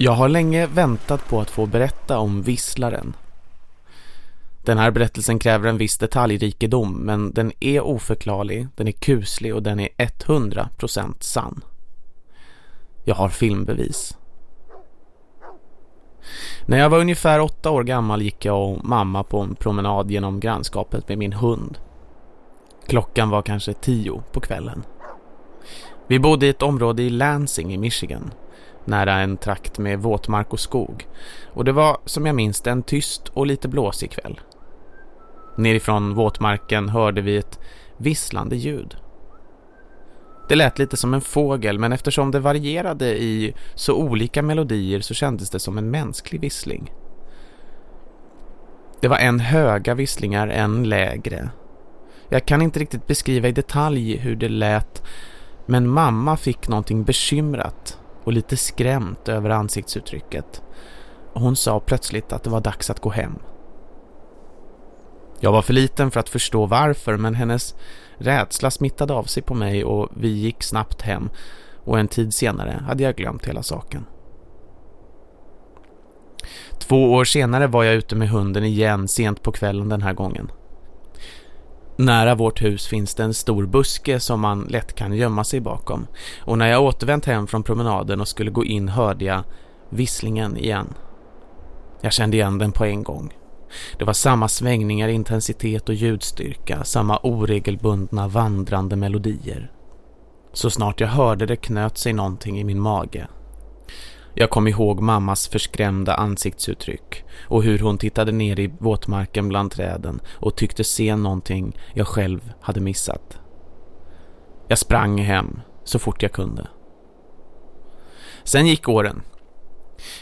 Jag har länge väntat på att få berätta om visslaren. Den här berättelsen kräver en viss detaljrikedom men den är oförklarlig, den är kuslig och den är 100% sann. Jag har filmbevis. När jag var ungefär åtta år gammal gick jag och mamma på en promenad genom grannskapet med min hund. Klockan var kanske tio på kvällen. Vi bodde i ett område i Lansing i Michigan nära en trakt med våtmark och skog. Och det var, som jag minns en tyst och lite blåsig kväll. Nerifrån våtmarken hörde vi ett visslande ljud. Det lät lite som en fågel men eftersom det varierade i så olika melodier så kändes det som en mänsklig vissling. Det var en höga visslingar, en lägre. Jag kan inte riktigt beskriva i detalj hur det lät men mamma fick någonting bekymrat och lite skrämt över ansiktsuttrycket. Och hon sa plötsligt att det var dags att gå hem. Jag var för liten för att förstå varför men hennes rädsla smittade av sig på mig och vi gick snabbt hem och en tid senare hade jag glömt hela saken. Två år senare var jag ute med hunden igen sent på kvällen den här gången. Nära vårt hus finns det en stor buske som man lätt kan gömma sig bakom. Och när jag återvänt hem från promenaden och skulle gå in hörde jag visslingen igen. Jag kände igen den på en gång. Det var samma svängningar, intensitet och ljudstyrka, samma oregelbundna vandrande melodier. Så snart jag hörde det knöt sig någonting i min mage. Jag kom ihåg mammas förskrämda ansiktsuttryck och hur hon tittade ner i våtmarken bland träden och tyckte se någonting jag själv hade missat. Jag sprang hem så fort jag kunde. Sen gick åren.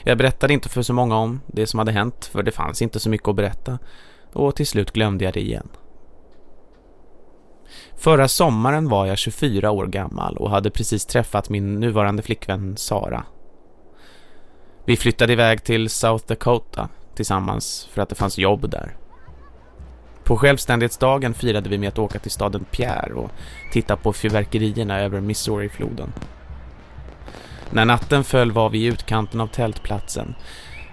Jag berättade inte för så många om det som hade hänt för det fanns inte så mycket att berätta och till slut glömde jag det igen. Förra sommaren var jag 24 år gammal och hade precis träffat min nuvarande flickvän Sara. Vi flyttade iväg till South Dakota tillsammans för att det fanns jobb där. På självständighetsdagen firade vi med att åka till staden Pierre och titta på fyrverkerierna över Missouri-floden. När natten föll var vi i utkanten av tältplatsen,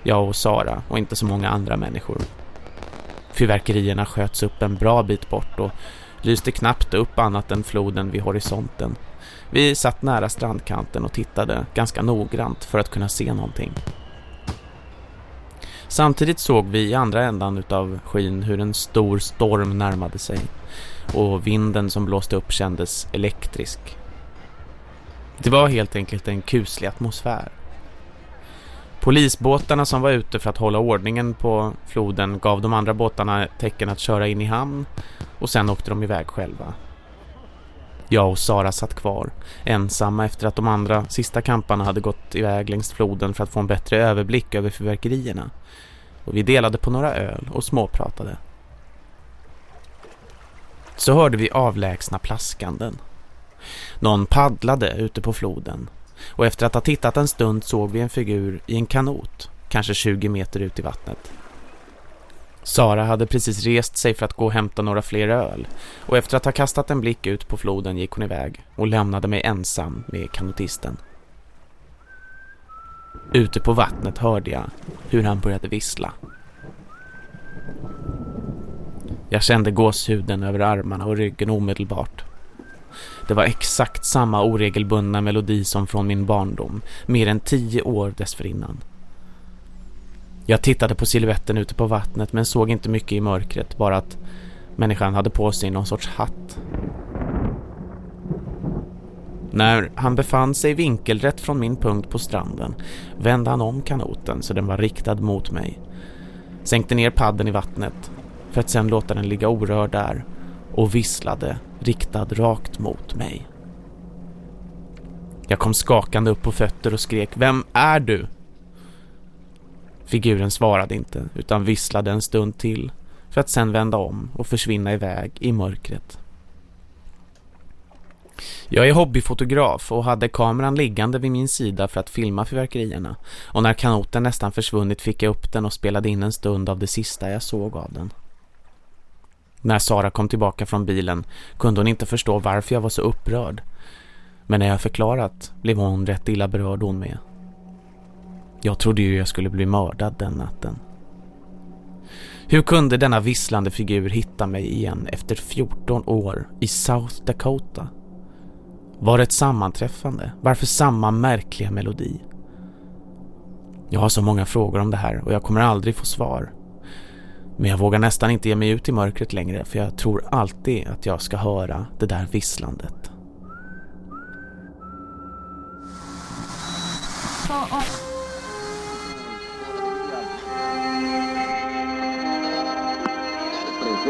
jag och Sara och inte så många andra människor. Fyrverkerierna sköts upp en bra bit bort och lyste knappt upp annat än floden vid horisonten. Vi satt nära strandkanten och tittade ganska noggrant för att kunna se någonting. Samtidigt såg vi i andra ändan av skyn hur en stor storm närmade sig och vinden som blåste upp kändes elektrisk. Det var helt enkelt en kuslig atmosfär. Polisbåtarna som var ute för att hålla ordningen på floden gav de andra båtarna tecken att köra in i hamn och sen åkte de iväg själva. Jag och Sara satt kvar, ensamma efter att de andra sista kamparna hade gått iväg längs floden för att få en bättre överblick över förverkerierna. Och vi delade på några öl och småpratade. Så hörde vi avlägsna plaskanden. Någon paddlade ute på floden och efter att ha tittat en stund såg vi en figur i en kanot, kanske 20 meter ut i vattnet. Sara hade precis rest sig för att gå och hämta några fler öl och efter att ha kastat en blick ut på floden gick hon iväg och lämnade mig ensam med kanotisten. Ute på vattnet hörde jag hur han började vissla. Jag kände gåshuden över armarna och ryggen omedelbart. Det var exakt samma oregelbundna melodi som från min barndom, mer än tio år dessförinnan. Jag tittade på siluetten ute på vattnet men såg inte mycket i mörkret, bara att människan hade på sig någon sorts hatt. När han befann sig vinkelrätt från min punkt på stranden vände han om kanoten så den var riktad mot mig. Sänkte ner padden i vattnet för att sedan låta den ligga orörd där och visslade riktad rakt mot mig. Jag kom skakande upp på fötter och skrek Vem är du? Figuren svarade inte utan visslade en stund till för att sen vända om och försvinna iväg i mörkret. Jag är hobbyfotograf och hade kameran liggande vid min sida för att filma fyrverkerierna och när kanoten nästan försvunnit fick jag upp den och spelade in en stund av det sista jag såg av den. När Sara kom tillbaka från bilen kunde hon inte förstå varför jag var så upprörd. Men när jag förklarat blev hon rätt illa berörd hon med. Jag trodde ju jag skulle bli mördad den natten. Hur kunde denna visslande figur hitta mig igen efter 14 år i South Dakota? Var det ett sammanträffande? Varför samma märkliga melodi? Jag har så många frågor om det här och jag kommer aldrig få svar. Men jag vågar nästan inte ge mig ut i mörkret längre för jag tror alltid att jag ska höra det där visslandet.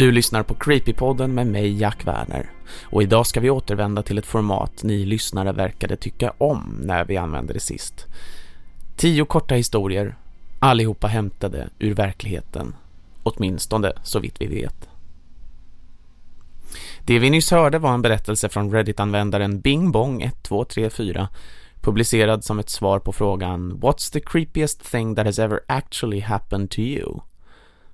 Du lyssnar på Creepypodden med mig Jack Werner och idag ska vi återvända till ett format ni lyssnare verkade tycka om när vi använde det sist. Tio korta historier, allihopa hämtade ur verkligheten, åtminstone så vitt vi vet. Det vi nyss hörde var en berättelse från Reddit-användaren BingBong1234 publicerad som ett svar på frågan What's the creepiest thing that has ever actually happened to you?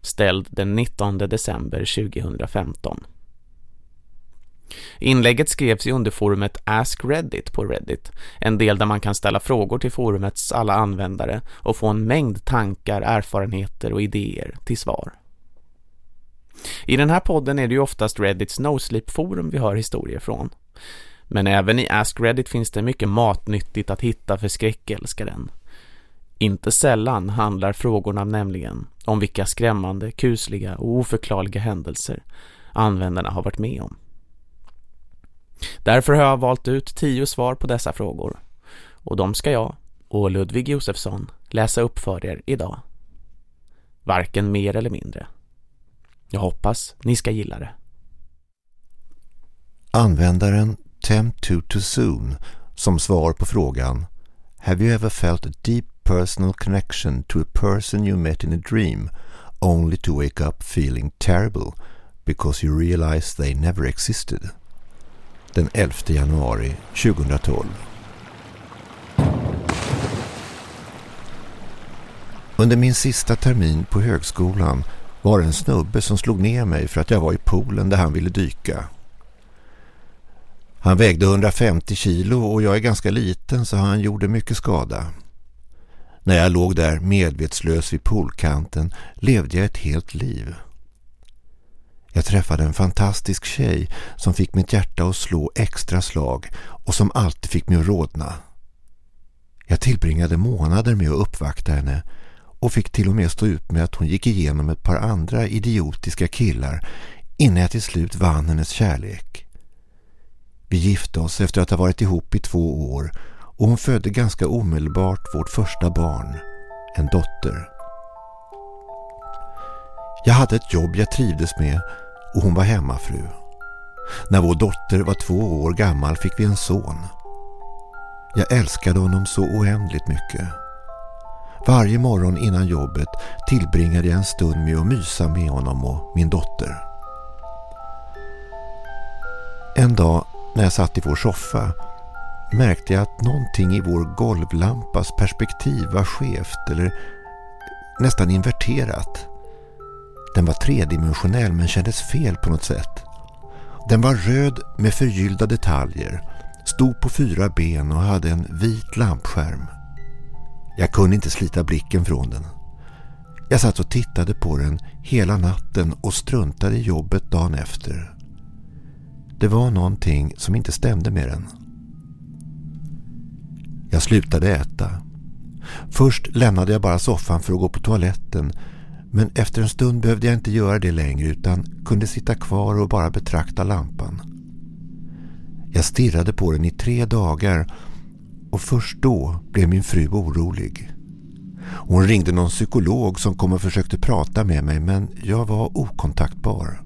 Ställd den 19 december 2015. Inlägget skrevs i underforumet Ask Reddit på Reddit, en del där man kan ställa frågor till forumets alla användare och få en mängd tankar, erfarenheter och idéer till svar. I den här podden är det ju oftast Reddits NoSleep-forum vi hör historier från. Men även i Ask Reddit finns det mycket matnyttigt att hitta för skräckälskaren. Inte sällan handlar frågorna nämligen om vilka skrämmande, kusliga och oförklarliga händelser användarna har varit med om. Därför har jag valt ut tio svar på dessa frågor och de ska jag och Ludvig Josefsson läsa upp för er idag. Varken mer eller mindre. Jag hoppas ni ska gilla det. Användaren Temp2 to Soon som svar på frågan Have you ever felt deep personal connection to a person you met in a dream only to wake up feeling terrible because you realize they never existed. Den 11 januari 2012. Under min sista termin på högskolan var det en snubbe som slog ner mig för att jag var i poolen där han ville dyka. Han vägde 150 kilo och jag är ganska liten så han gjorde mycket skada. När jag låg där medvetslös vid poolkanten levde jag ett helt liv. Jag träffade en fantastisk tjej som fick mitt hjärta att slå extra slag och som alltid fick mig att rådna. Jag tillbringade månader med att uppvakta henne och fick till och med stå ut med att hon gick igenom ett par andra idiotiska killar innan jag till slut vann hennes kärlek. Vi gifte oss efter att ha varit ihop i två år och hon födde ganska omedelbart vårt första barn, en dotter. Jag hade ett jobb jag trivdes med och hon var hemmafru. När vår dotter var två år gammal fick vi en son. Jag älskade honom så oändligt mycket. Varje morgon innan jobbet tillbringade jag en stund med att mysa med honom och min dotter. En dag när jag satt i vår soffa märkte jag att någonting i vår golvlampas perspektiv var skevt eller nästan inverterat. Den var tredimensionell men kändes fel på något sätt. Den var röd med förgyllda detaljer, stod på fyra ben och hade en vit lampskärm. Jag kunde inte slita blicken från den. Jag satt och tittade på den hela natten och struntade i jobbet dagen efter. Det var någonting som inte stämde med den. Jag slutade äta. Först lämnade jag bara soffan för att gå på toaletten men efter en stund behövde jag inte göra det längre utan kunde sitta kvar och bara betrakta lampan. Jag stirrade på den i tre dagar och först då blev min fru orolig. Hon ringde någon psykolog som kom och försökte prata med mig men jag var okontaktbar.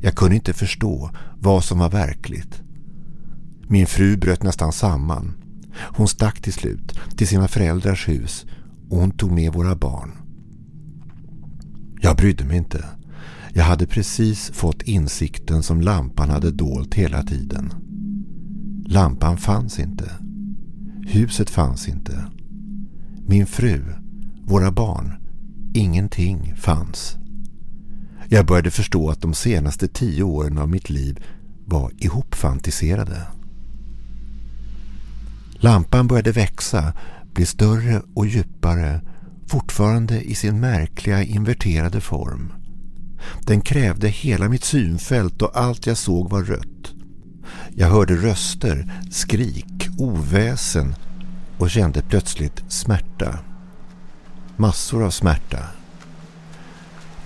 Jag kunde inte förstå vad som var verkligt. Min fru bröt nästan samman. Hon stack till slut till sina föräldrars hus och hon tog med våra barn. Jag brydde mig inte. Jag hade precis fått insikten som lampan hade dolt hela tiden. Lampan fanns inte. Huset fanns inte. Min fru, våra barn, ingenting fanns. Jag började förstå att de senaste tio åren av mitt liv var ihopfantiserade. Lampan började växa, bli större och djupare, fortfarande i sin märkliga inverterade form. Den krävde hela mitt synfält och allt jag såg var rött. Jag hörde röster, skrik, oväsen och kände plötsligt smärta. Massor av smärta.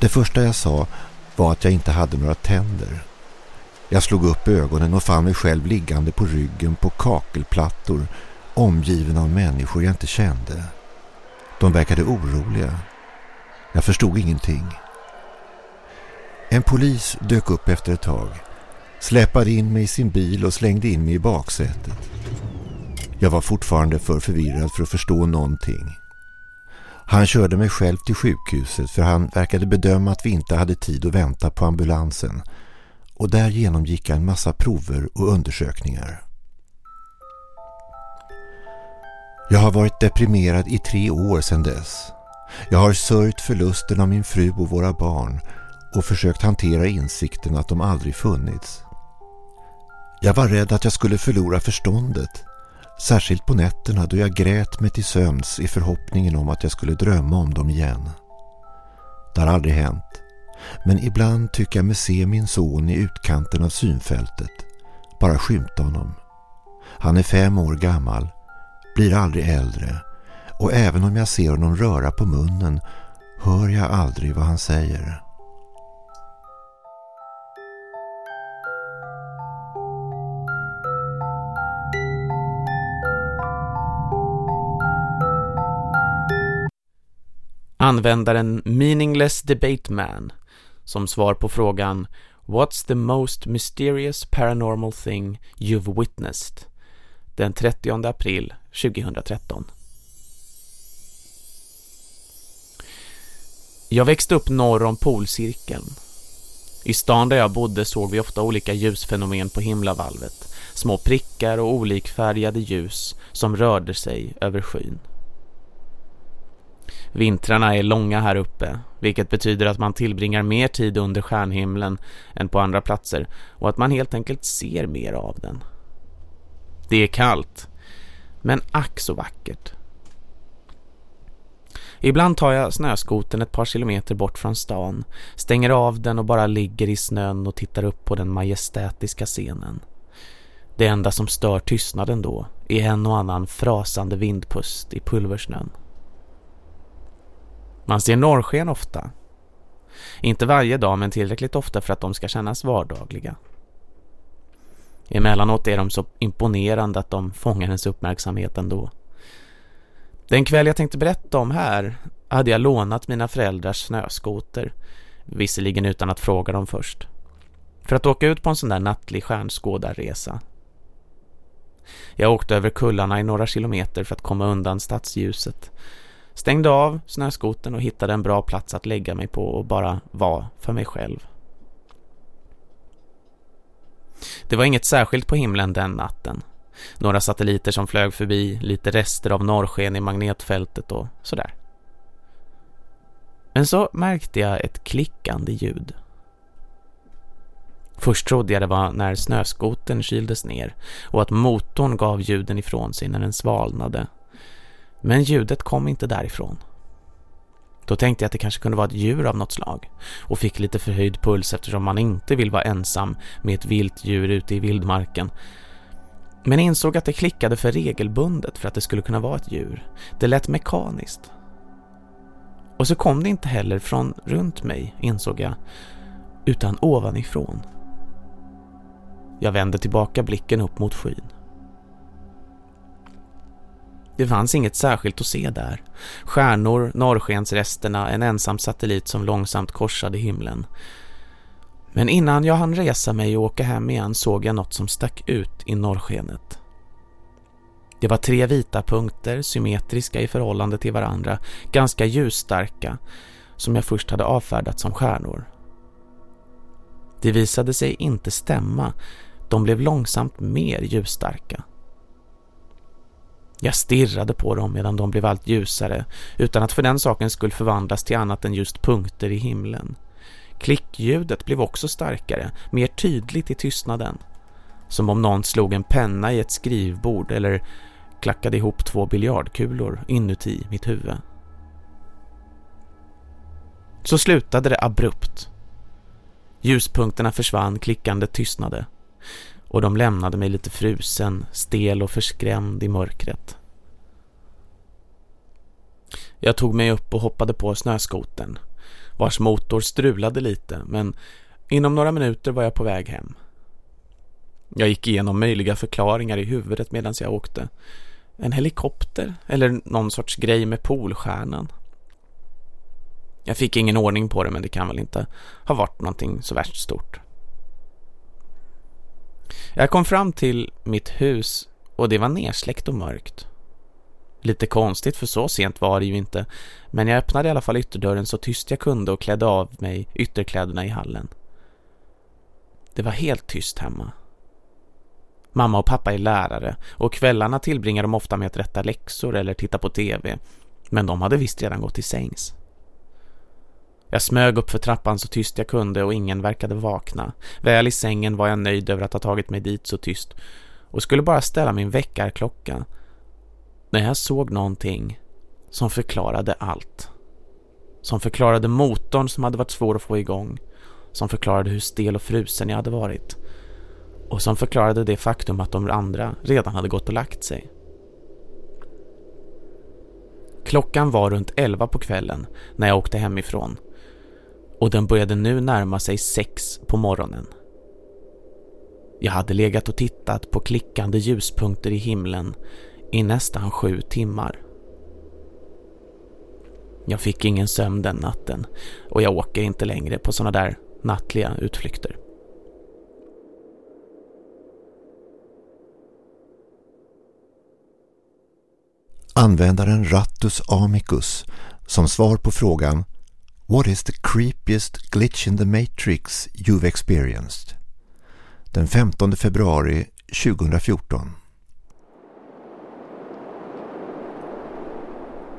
Det första jag sa var att jag inte hade några tänder. Jag slog upp ögonen och fann mig själv liggande på ryggen på kakelplattor omgiven av människor jag inte kände. De verkade oroliga. Jag förstod ingenting. En polis dök upp efter ett tag, släpade in mig i sin bil och slängde in mig i baksätet. Jag var fortfarande för förvirrad för att förstå någonting. Han körde mig själv till sjukhuset för han verkade bedöma att vi inte hade tid att vänta på ambulansen och där genomgick jag en massa prover och undersökningar. Jag har varit deprimerad i tre år sedan dess. Jag har sörjt förlusten av min fru och våra barn och försökt hantera insikten att de aldrig funnits. Jag var rädd att jag skulle förlora förståndet, särskilt på nätterna då jag grät mig till sömns i förhoppningen om att jag skulle drömma om dem igen. Det har aldrig hänt, men ibland tycker jag mig se min son i utkanten av synfältet, bara skymta honom. Han är fem år gammal, blir aldrig äldre och även om jag ser honom röra på munnen hör jag aldrig vad han säger. Användaren Meaningless Debate Man som svar på frågan What's the most mysterious paranormal thing you've witnessed? Den 30 april 2013. Jag växte upp norr om polcirkeln. I stan där jag bodde såg vi ofta olika ljusfenomen på himlavalvet. Små prickar och olikfärgade ljus som rörde sig över skyn. Vintrarna är långa här uppe, vilket betyder att man tillbringar mer tid under stjärnhimlen än på andra platser och att man helt enkelt ser mer av den. Det är kallt, men ack så vackert. Ibland tar jag snöskoten ett par kilometer bort från stan, stänger av den och bara ligger i snön och tittar upp på den majestätiska scenen. Det enda som stör tystnaden då är en och annan frasande vindpust i pulversnön. Man ser norrsken ofta. Inte varje dag men tillräckligt ofta för att de ska kännas vardagliga. Emellanåt är de så imponerande att de fångar ens uppmärksamhet ändå. Den kväll jag tänkte berätta om här hade jag lånat mina föräldrars snöskoter, visserligen utan att fråga dem först, för att åka ut på en sån där nattlig stjärnskådarresa. Jag åkte över kullarna i några kilometer för att komma undan stadsljuset Stängde av snöskoten och hittade en bra plats att lägga mig på och bara vara för mig själv. Det var inget särskilt på himlen den natten. Några satelliter som flög förbi, lite rester av norrsken i magnetfältet och sådär. Men så märkte jag ett klickande ljud. Först trodde jag det var när snöskoten kyldes ner och att motorn gav ljuden ifrån sig när den svalnade men ljudet kom inte därifrån. Då tänkte jag att det kanske kunde vara ett djur av något slag och fick lite förhöjd puls eftersom man inte vill vara ensam med ett vilt djur ute i vildmarken. Men insåg att det klickade för regelbundet för att det skulle kunna vara ett djur. Det lät mekaniskt. Och så kom det inte heller från runt mig, insåg jag, utan ovanifrån. Jag vände tillbaka blicken upp mot skyn. Det fanns inget särskilt att se där. Stjärnor, norrskensresterna, en ensam satellit som långsamt korsade himlen. Men innan jag hann resa mig och åka hem igen såg jag något som stack ut i norrskenet. Det var tre vita punkter, symmetriska i förhållande till varandra, ganska ljusstarka, som jag först hade avfärdat som stjärnor. Det visade sig inte stämma, de blev långsamt mer ljusstarka. Jag stirrade på dem medan de blev allt ljusare, utan att för den saken skulle förvandlas till annat än just punkter i himlen. Klickljudet blev också starkare, mer tydligt i tystnaden. Som om någon slog en penna i ett skrivbord eller klackade ihop två biljardkulor inuti mitt huvud. Så slutade det abrupt. Ljuspunkterna försvann, klickande tystnade. Och de lämnade mig lite frusen, stel och förskrämd i mörkret. Jag tog mig upp och hoppade på snöskoten vars motor strulade lite men inom några minuter var jag på väg hem. Jag gick igenom möjliga förklaringar i huvudet medan jag åkte. En helikopter eller någon sorts grej med polstjärnan. Jag fick ingen ordning på det men det kan väl inte ha varit någonting så värst stort. Jag kom fram till mitt hus och det var nersläckt och mörkt. Lite konstigt för så sent var det ju inte, men jag öppnade i alla fall ytterdörren så tyst jag kunde och klädde av mig ytterkläderna i hallen. Det var helt tyst hemma. Mamma och pappa är lärare och kvällarna tillbringar de ofta med att rätta läxor eller titta på tv, men de hade visst redan gått till sängs. Jag smög upp för trappan så tyst jag kunde och ingen verkade vakna. Väl i sängen var jag nöjd över att ha tagit mig dit så tyst och skulle bara ställa min väckarklocka när jag såg någonting som förklarade allt. Som förklarade motorn som hade varit svår att få igång. Som förklarade hur stel och frusen jag hade varit. Och som förklarade det faktum att de andra redan hade gått och lagt sig. Klockan var runt elva på kvällen när jag åkte hemifrån. Och den började nu närma sig sex på morgonen. Jag hade legat och tittat på klickande ljuspunkter i himlen i nästan sju timmar. Jag fick ingen sömn den natten och jag åker inte längre på såna där nattliga utflykter. Användaren Rattus Amicus som svar på frågan What is the creepiest glitch in the matrix you've experienced? Den 15 februari 2014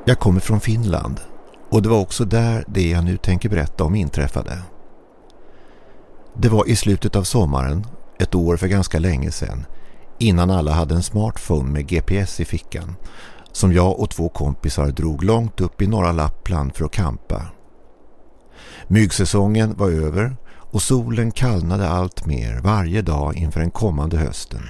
Jag kommer från Finland och det var också där det jag nu tänker berätta om inträffade. Det var i slutet av sommaren, ett år för ganska länge sedan, innan alla hade en smartphone med GPS i fickan, som jag och två kompisar drog långt upp i norra Lappland för att kampa. Myggsäsongen var över och solen kallnade allt mer varje dag inför den kommande hösten.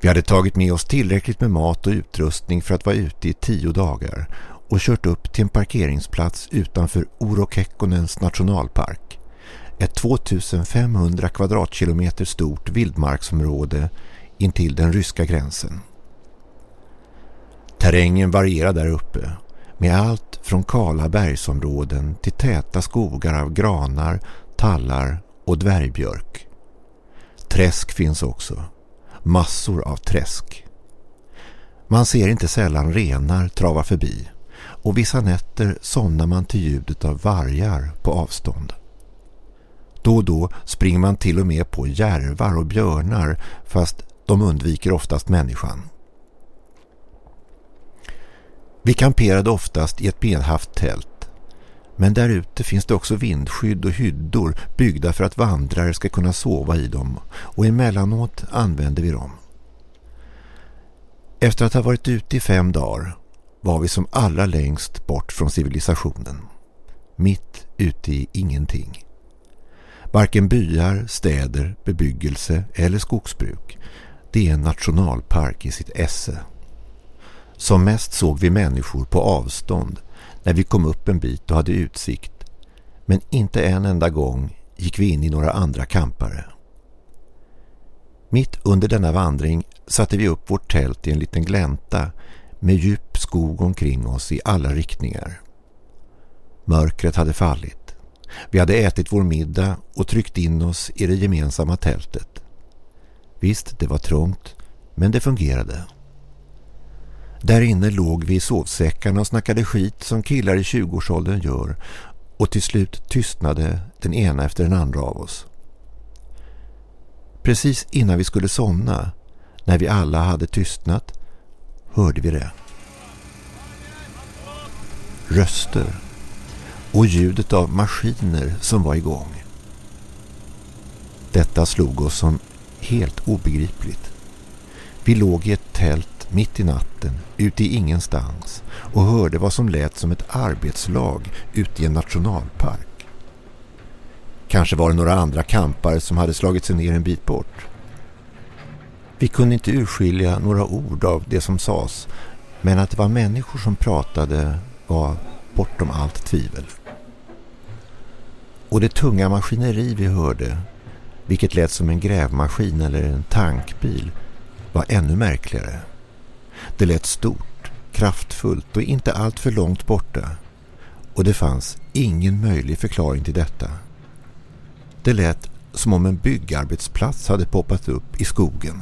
Vi hade tagit med oss tillräckligt med mat och utrustning för att vara ute i tio dagar och kört upp till en parkeringsplats utanför Orokekkonens nationalpark. Ett 2500 kvadratkilometer stort vildmarksområde intill den ryska gränsen. Terrängen varierar där uppe med allt från kala bergsområden till täta skogar av granar, tallar och dvärgbjörk. Träsk finns också massor av träsk. Man ser inte sällan renar trava förbi och vissa nätter somnar man till ljudet av vargar på avstånd. Då och då springer man till och med på järvar och björnar fast de undviker oftast människan. Vi kamperade oftast i ett benhaft tält men där ute finns det också vindskydd och hyddor byggda för att vandrare ska kunna sova i dem och emellanåt använder vi dem. Efter att ha varit ute i fem dagar var vi som allra längst bort från civilisationen. Mitt ute i ingenting. Varken byar, städer, bebyggelse eller skogsbruk. Det är en nationalpark i sitt esse. Som mest såg vi människor på avstånd när vi kom upp en bit och hade utsikt. Men inte en enda gång gick vi in i några andra kampare. Mitt under denna vandring satte vi upp vårt tält i en liten glänta med djup skog omkring oss i alla riktningar. Mörkret hade fallit Vi hade ätit vår middag och tryckt in oss i det gemensamma tältet. Visst, det var trångt, men det fungerade. Där inne låg vi i sovsäckarna och snackade skit som killar i 20-årsåldern gör och till slut tystnade den ena efter den andra av oss. Precis innan vi skulle somna, när vi alla hade tystnat, hörde vi det. Röster och ljudet av maskiner som var igång. Detta slog oss som helt obegripligt. Vi låg i ett tält mitt i natten, ute i ingenstans och hörde vad som lät som ett arbetslag ute i en nationalpark. Kanske var det några andra kampare som hade slagit sig ner en bit bort. Vi kunde inte urskilja några ord av det som sades men att det var människor som pratade var bortom allt tvivel. Och det tunga maskineri vi hörde, vilket lät som en grävmaskin eller en tankbil, var ännu märkligare. Det lät stort, kraftfullt och inte allt för långt borta. Och det fanns ingen möjlig förklaring till detta. Det lät som om en byggarbetsplats hade poppat upp i skogen.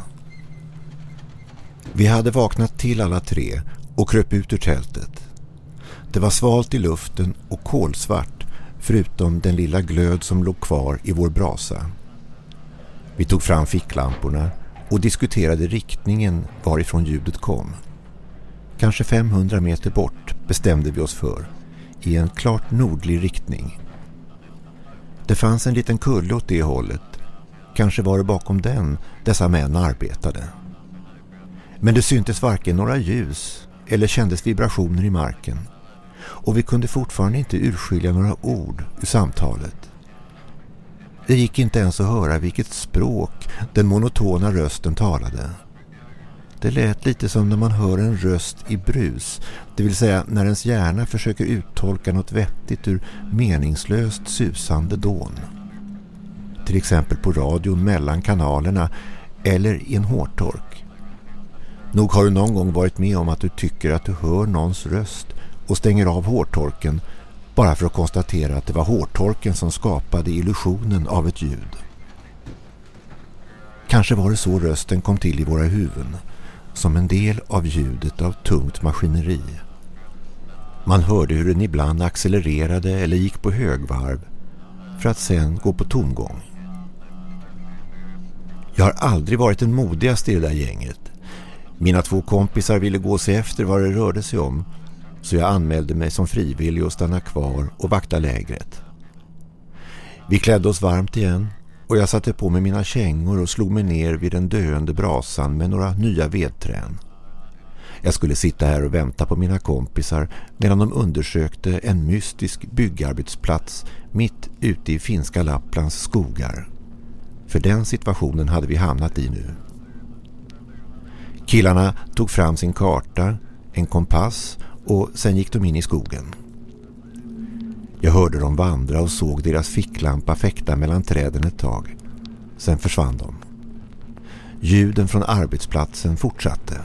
Vi hade vaknat till alla tre och kröp ut ur tältet. Det var svalt i luften och kolsvart förutom den lilla glöd som låg kvar i vår brasa. Vi tog fram ficklamporna och diskuterade riktningen varifrån ljudet kom. Kanske 500 meter bort bestämde vi oss för, i en klart nordlig riktning. Det fanns en liten kulle åt det hållet. Kanske var det bakom den dessa män arbetade. Men det syntes varken några ljus eller kändes vibrationer i marken. Och vi kunde fortfarande inte urskilja några ord ur samtalet. Det gick inte ens att höra vilket språk den monotona rösten talade. Det lät lite som när man hör en röst i brus, det vill säga när ens hjärna försöker uttolka något vettigt ur meningslöst susande dån. Till exempel på radion mellan kanalerna eller i en hårtork. Nog har du någon gång varit med om att du tycker att du hör någons röst och stänger av hårtorken bara för att konstatera att det var hårtorken som skapade illusionen av ett ljud. Kanske var det så rösten kom till i våra huvuden, som en del av ljudet av tungt maskineri. Man hörde hur den ibland accelererade eller gick på högvarv för att sen gå på tomgång. Jag har aldrig varit den modigaste i det där gänget. Mina två kompisar ville gå sig efter vad det rörde sig om så jag anmälde mig som frivillig och stanna kvar och vakta lägret. Vi klädde oss varmt igen och jag satte på mig mina kängor och slog mig ner vid den döende brasan med några nya vedträn. Jag skulle sitta här och vänta på mina kompisar medan de undersökte en mystisk byggarbetsplats mitt ute i finska Lapplands skogar. För den situationen hade vi hamnat i nu. Killarna tog fram sin karta, en kompass och sen gick de in i skogen. Jag hörde dem vandra och såg deras ficklampa fäkta mellan träden ett tag. Sen försvann de. Ljuden från arbetsplatsen fortsatte.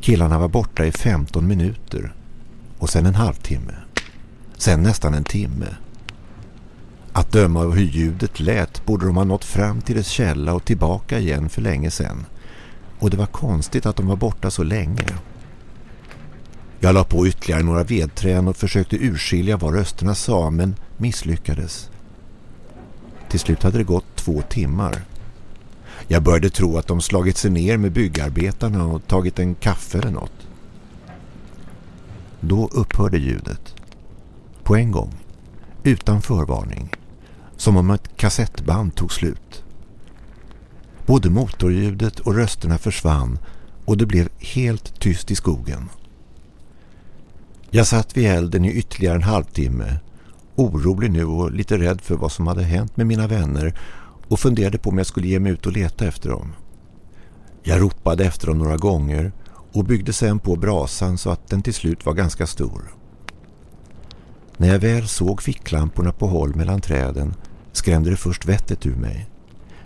Killarna var borta i 15 minuter och sen en halvtimme. Sen nästan en timme. Att döma av hur ljudet lät borde de ha nått fram till dess källa och tillbaka igen för länge sedan. Och det var konstigt att de var borta så länge. Jag la på ytterligare några vedträn och försökte urskilja vad rösterna sa men misslyckades. Till slut hade det gått två timmar. Jag började tro att de slagit sig ner med byggarbetarna och tagit en kaffe eller något. Då upphörde ljudet. På en gång. Utan förvarning. Som om ett kassettband tog slut. Både motorljudet och rösterna försvann och det blev helt tyst i skogen. Jag satt vid elden i ytterligare en halvtimme, orolig nu och lite rädd för vad som hade hänt med mina vänner och funderade på om jag skulle ge mig ut och leta efter dem. Jag ropade efter dem några gånger och byggde sedan på brasan så att den till slut var ganska stor. När jag väl såg ficklamporna på håll mellan träden skrämde det först vettet ur mig.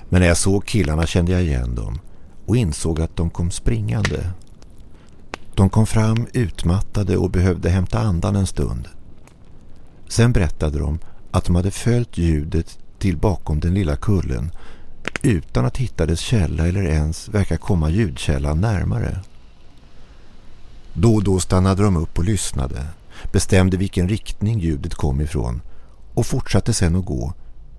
Men när jag såg killarna kände jag igen dem och insåg att de kom springande de kom fram utmattade och behövde hämta andan en stund. Sen berättade de att de hade följt ljudet till bakom den lilla kullen utan att hitta dess källa eller ens verka komma ljudkällan närmare. Då och då stannade de upp och lyssnade, bestämde vilken riktning ljudet kom ifrån och fortsatte sedan att gå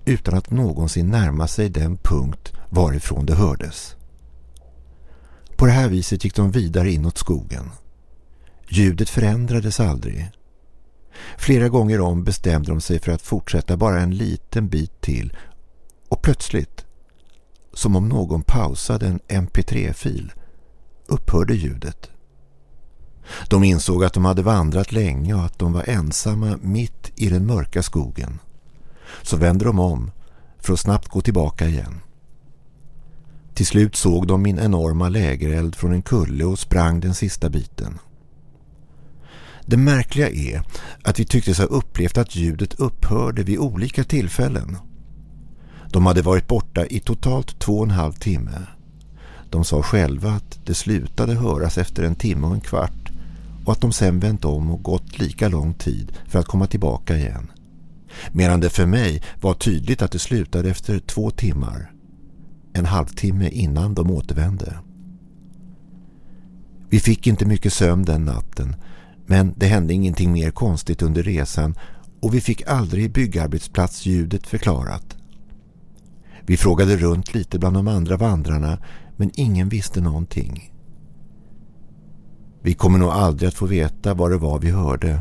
utan att någonsin närma sig den punkt varifrån det hördes. På det här viset gick de vidare inåt skogen. Ljudet förändrades aldrig. Flera gånger om bestämde de sig för att fortsätta bara en liten bit till och plötsligt, som om någon pausade en mp3-fil, upphörde ljudet. De insåg att de hade vandrat länge och att de var ensamma mitt i den mörka skogen. Så vände de om för att snabbt gå tillbaka igen. Till slut såg de min enorma lägereld från en kulle och sprang den sista biten. Det märkliga är att vi tycktes ha upplevt att ljudet upphörde vid olika tillfällen. De hade varit borta i totalt två och en halv timme. De sa själva att det slutade höras efter en timme och en kvart och att de sen vänt om och gått lika lång tid för att komma tillbaka igen. Medan det för mig var tydligt att det slutade efter två timmar. En halvtimme innan de återvände. Vi fick inte mycket sömn den natten men det hände ingenting mer konstigt under resan och vi fick aldrig byggarbetsplatsljudet förklarat. Vi frågade runt lite bland de andra vandrarna men ingen visste någonting. Vi kommer nog aldrig att få veta vad det var vi hörde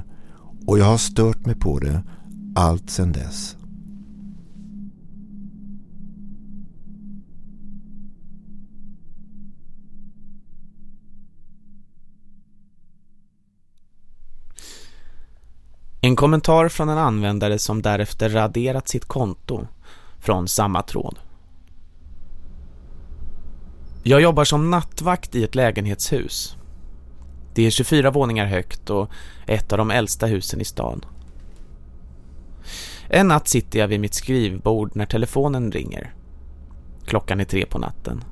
och jag har stört mig på det allt sedan dess. En kommentar från en användare som därefter raderat sitt konto från samma tråd. Jag jobbar som nattvakt i ett lägenhetshus. Det är 24 våningar högt och ett av de äldsta husen i stan. En natt sitter jag vid mitt skrivbord när telefonen ringer. Klockan är tre på natten.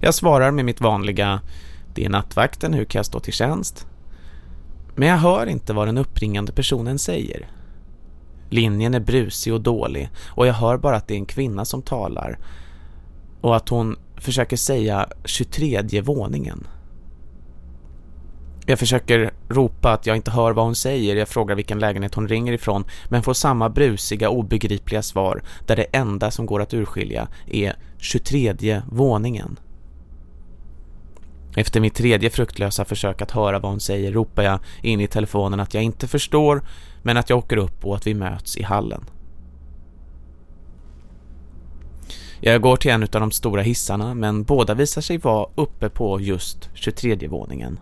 Jag svarar med mitt vanliga Det är nattvakten, hur kan jag stå till tjänst? Men jag hör inte vad den uppringande personen säger. Linjen är brusig och dålig och jag hör bara att det är en kvinna som talar och att hon försöker säga 23 våningen. Jag försöker ropa att jag inte hör vad hon säger. Jag frågar vilken lägenhet hon ringer ifrån men får samma brusiga, obegripliga svar där det enda som går att urskilja är 23 våningen. Efter mitt tredje fruktlösa försök att höra vad hon säger ropar jag in i telefonen att jag inte förstår men att jag åker upp och att vi möts i hallen. Jag går till en av de stora hissarna men båda visar sig vara uppe på just 23 våningen.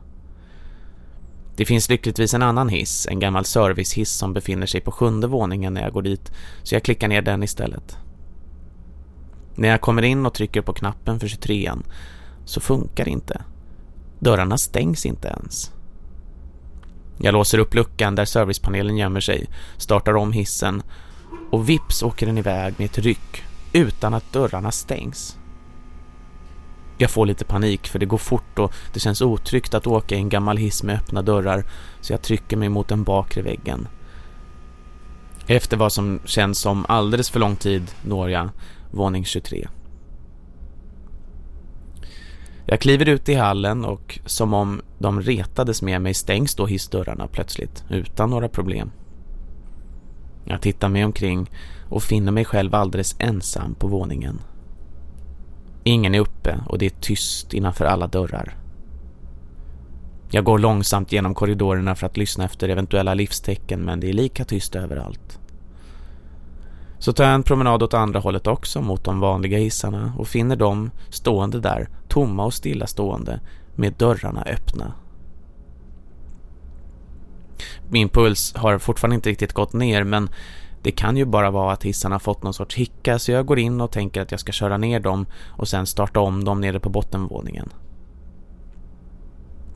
Det finns lyckligtvis en annan hiss, en gammal servicehiss som befinner sig på sjunde våningen när jag går dit så jag klickar ner den istället. När jag kommer in och trycker på knappen för 23an så funkar det inte. Dörrarna stängs inte ens. Jag låser upp luckan där servicepanelen gömmer sig, startar om hissen och vips åker den iväg med ett ryck utan att dörrarna stängs. Jag får lite panik för det går fort och det känns otryggt att åka i en gammal hiss med öppna dörrar så jag trycker mig mot den bakre väggen. Efter vad som känns som alldeles för lång tid når jag våning 23. Jag kliver ut i hallen och som om de retades med mig stängs då hissdörrarna plötsligt utan några problem. Jag tittar mig omkring och finner mig själv alldeles ensam på våningen. Ingen är uppe och det är tyst innanför alla dörrar. Jag går långsamt genom korridorerna för att lyssna efter eventuella livstecken men det är lika tyst överallt. Så tar jag en promenad åt andra hållet också mot de vanliga hissarna och finner dem stående där, tomma och stillastående, med dörrarna öppna. Min puls har fortfarande inte riktigt gått ner men det kan ju bara vara att hissarna fått någon sorts hicka så jag går in och tänker att jag ska köra ner dem och sen starta om dem nere på bottenvåningen.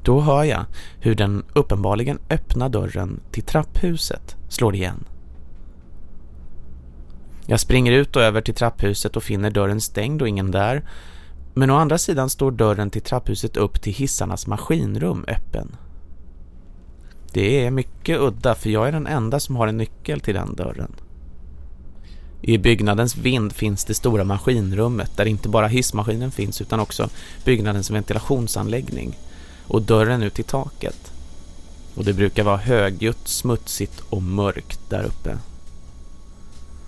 Då hör jag hur den uppenbarligen öppna dörren till trapphuset slår igen. Jag springer ut och över till trapphuset och finner dörren stängd och ingen där. Men å andra sidan står dörren till trapphuset upp till hissarnas maskinrum öppen. Det är mycket udda för jag är den enda som har en nyckel till den dörren. I byggnadens vind finns det stora maskinrummet där inte bara hissmaskinen finns utan också byggnadens ventilationsanläggning och dörren ut till taket. Och det brukar vara högljutt, smutsigt och mörkt där uppe.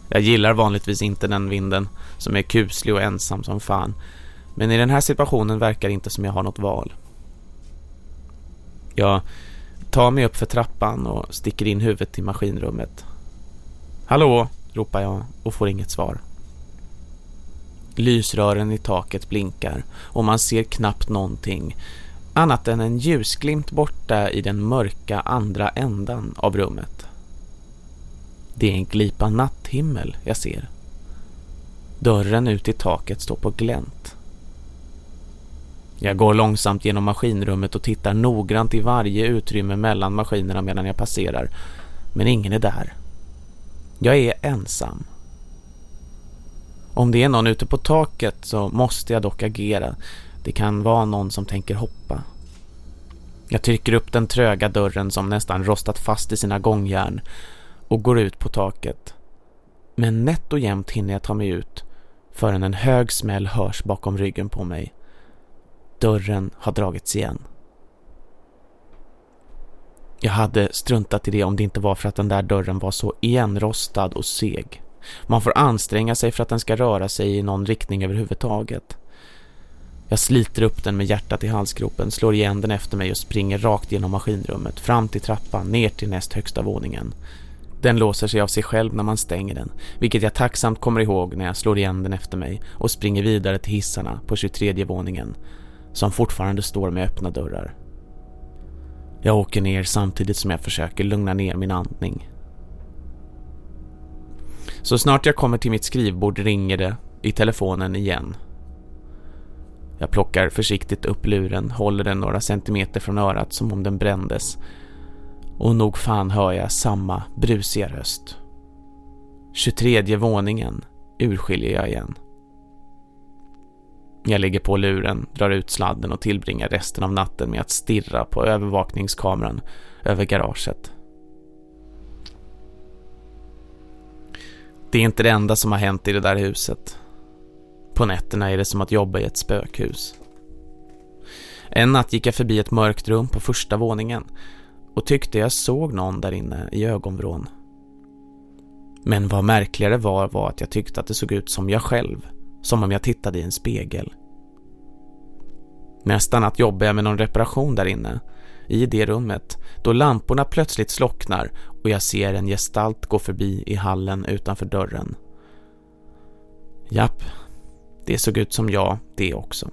Jag gillar vanligtvis inte den vinden som är kuslig och ensam som fan. Men i den här situationen verkar det inte som jag har något val. Jag tar mig upp för trappan och sticker in huvudet i maskinrummet. Hallå, ropar jag och får inget svar. Lysrören i taket blinkar och man ser knappt någonting annat än en ljusglimt borta i den mörka andra ändan av rummet. Det är en glipa natthimmel jag ser. Dörren ut i taket står på glänt. Jag går långsamt genom maskinrummet och tittar noggrant i varje utrymme mellan maskinerna medan jag passerar. Men ingen är där. Jag är ensam. Om det är någon ute på taket så måste jag dock agera. Det kan vara någon som tänker hoppa. Jag trycker upp den tröga dörren som nästan rostat fast i sina gångjärn och går ut på taket. Men nätt och jämnt hinner jag ta mig ut förrän en hög smäll hörs bakom ryggen på mig. Dörren har dragits igen. Jag hade struntat i det om det inte var för att den där dörren var så igenrostad och seg. Man får anstränga sig för att den ska röra sig i någon riktning överhuvudtaget. Jag sliter upp den med hjärtat i halsgropen, slår igen den efter mig och springer rakt genom maskinrummet, fram till trappan, ner till näst högsta våningen. Den låser sig av sig själv när man stänger den, vilket jag tacksamt kommer ihåg när jag slår igen den efter mig och springer vidare till hissarna på 23 våningen, som fortfarande står med öppna dörrar. Jag åker ner samtidigt som jag försöker lugna ner min andning. Så snart jag kommer till mitt skrivbord ringer det i telefonen igen. Jag plockar försiktigt upp luren, håller den några centimeter från örat som om den brändes. Och nog fan hör jag samma brusiga röst. 23 våningen urskiljer jag igen. Jag lägger på luren, drar ut sladden och tillbringar resten av natten med att stirra på övervakningskameran över garaget. Det är inte det enda som har hänt i det där huset. På nätterna är det som att jobba i ett spökhus. En natt gick jag förbi ett mörkt rum på första våningen och tyckte jag såg någon där inne i ögonvrån. Men vad märkligare var var att jag tyckte att det såg ut som jag själv, som om jag tittade i en spegel. Nästan att jobba jag med någon reparation där inne, i det rummet, då lamporna plötsligt slocknar och jag ser en gestalt gå förbi i hallen utanför dörren. Japp, det såg ut som jag det också.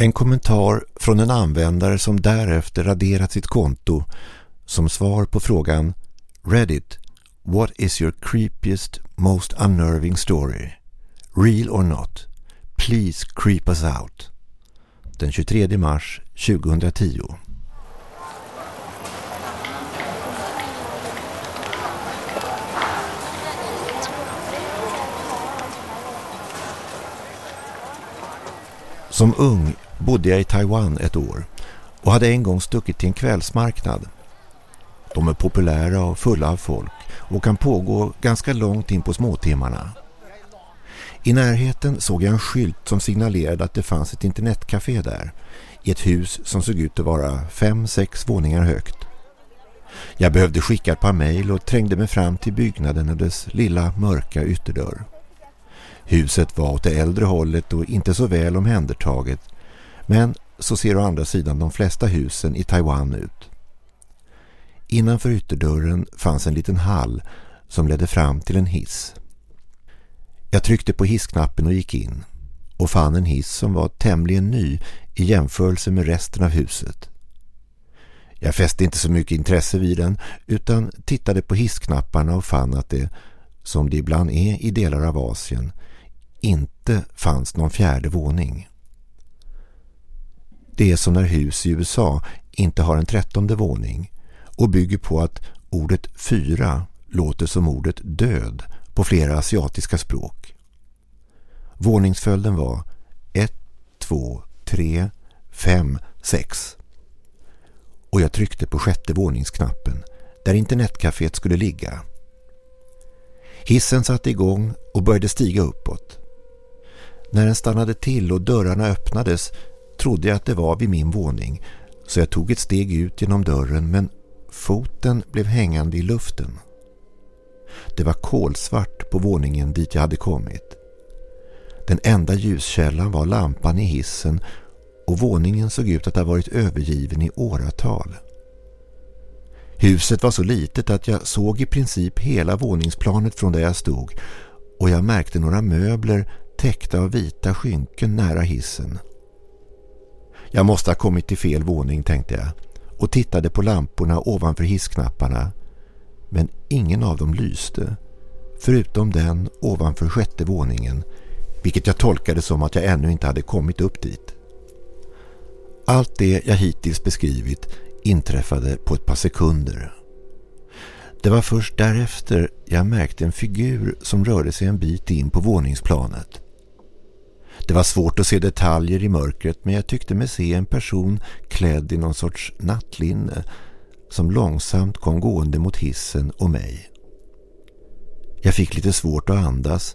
En kommentar från en användare som därefter raderat sitt konto som svar på frågan Reddit What is your creepiest, most unnerving story? Real or not? Please creep us out. Den 23 mars 2010. Som ung bodde jag i Taiwan ett år och hade en gång stuckit till en kvällsmarknad. De är populära och fulla av folk och kan pågå ganska långt in på småtimmarna. I närheten såg jag en skylt som signalerade att det fanns ett internetcafé där i ett hus som såg ut att vara fem, sex våningar högt. Jag behövde skicka ett par mejl och trängde mig fram till byggnaden och dess lilla mörka ytterdörr. Huset var åt det äldre hållet och inte så väl omhändertaget men så ser å andra sidan de flesta husen i Taiwan ut. Innanför ytterdörren fanns en liten hall som ledde fram till en hiss. Jag tryckte på hissknappen och gick in och fann en hiss som var tämligen ny i jämförelse med resten av huset. Jag fäste inte så mycket intresse vid den utan tittade på hissknapparna och fann att det, som det ibland är i delar av Asien, inte fanns någon fjärde våning. Det är som när hus i USA inte har en trettonde våning och bygger på att ordet fyra låter som ordet död på flera asiatiska språk. Våningsföljden var 1, 2, 3, 5, 6. Och jag tryckte på sjätte våningsknappen där internetcaféet skulle ligga. Hissen satte igång och började stiga uppåt. När den stannade till och dörrarna öppnades trodde jag att det var vid min våning så jag tog ett steg ut genom dörren men foten blev hängande i luften. Det var kolsvart på våningen dit jag hade kommit. Den enda ljuskällan var lampan i hissen och våningen såg ut att ha varit övergiven i åratal. Huset var så litet att jag såg i princip hela våningsplanet från där jag stod och jag märkte några möbler täckta av vita skynken nära hissen. Jag måste ha kommit till fel våning tänkte jag och tittade på lamporna ovanför hissknapparna men ingen av dem lyste förutom den ovanför sjätte våningen vilket jag tolkade som att jag ännu inte hade kommit upp dit. Allt det jag hittills beskrivit inträffade på ett par sekunder. Det var först därefter jag märkte en figur som rörde sig en bit in på våningsplanet. Det var svårt att se detaljer i mörkret men jag tyckte mig se en person klädd i någon sorts nattlinne som långsamt kom gående mot hissen och mig. Jag fick lite svårt att andas,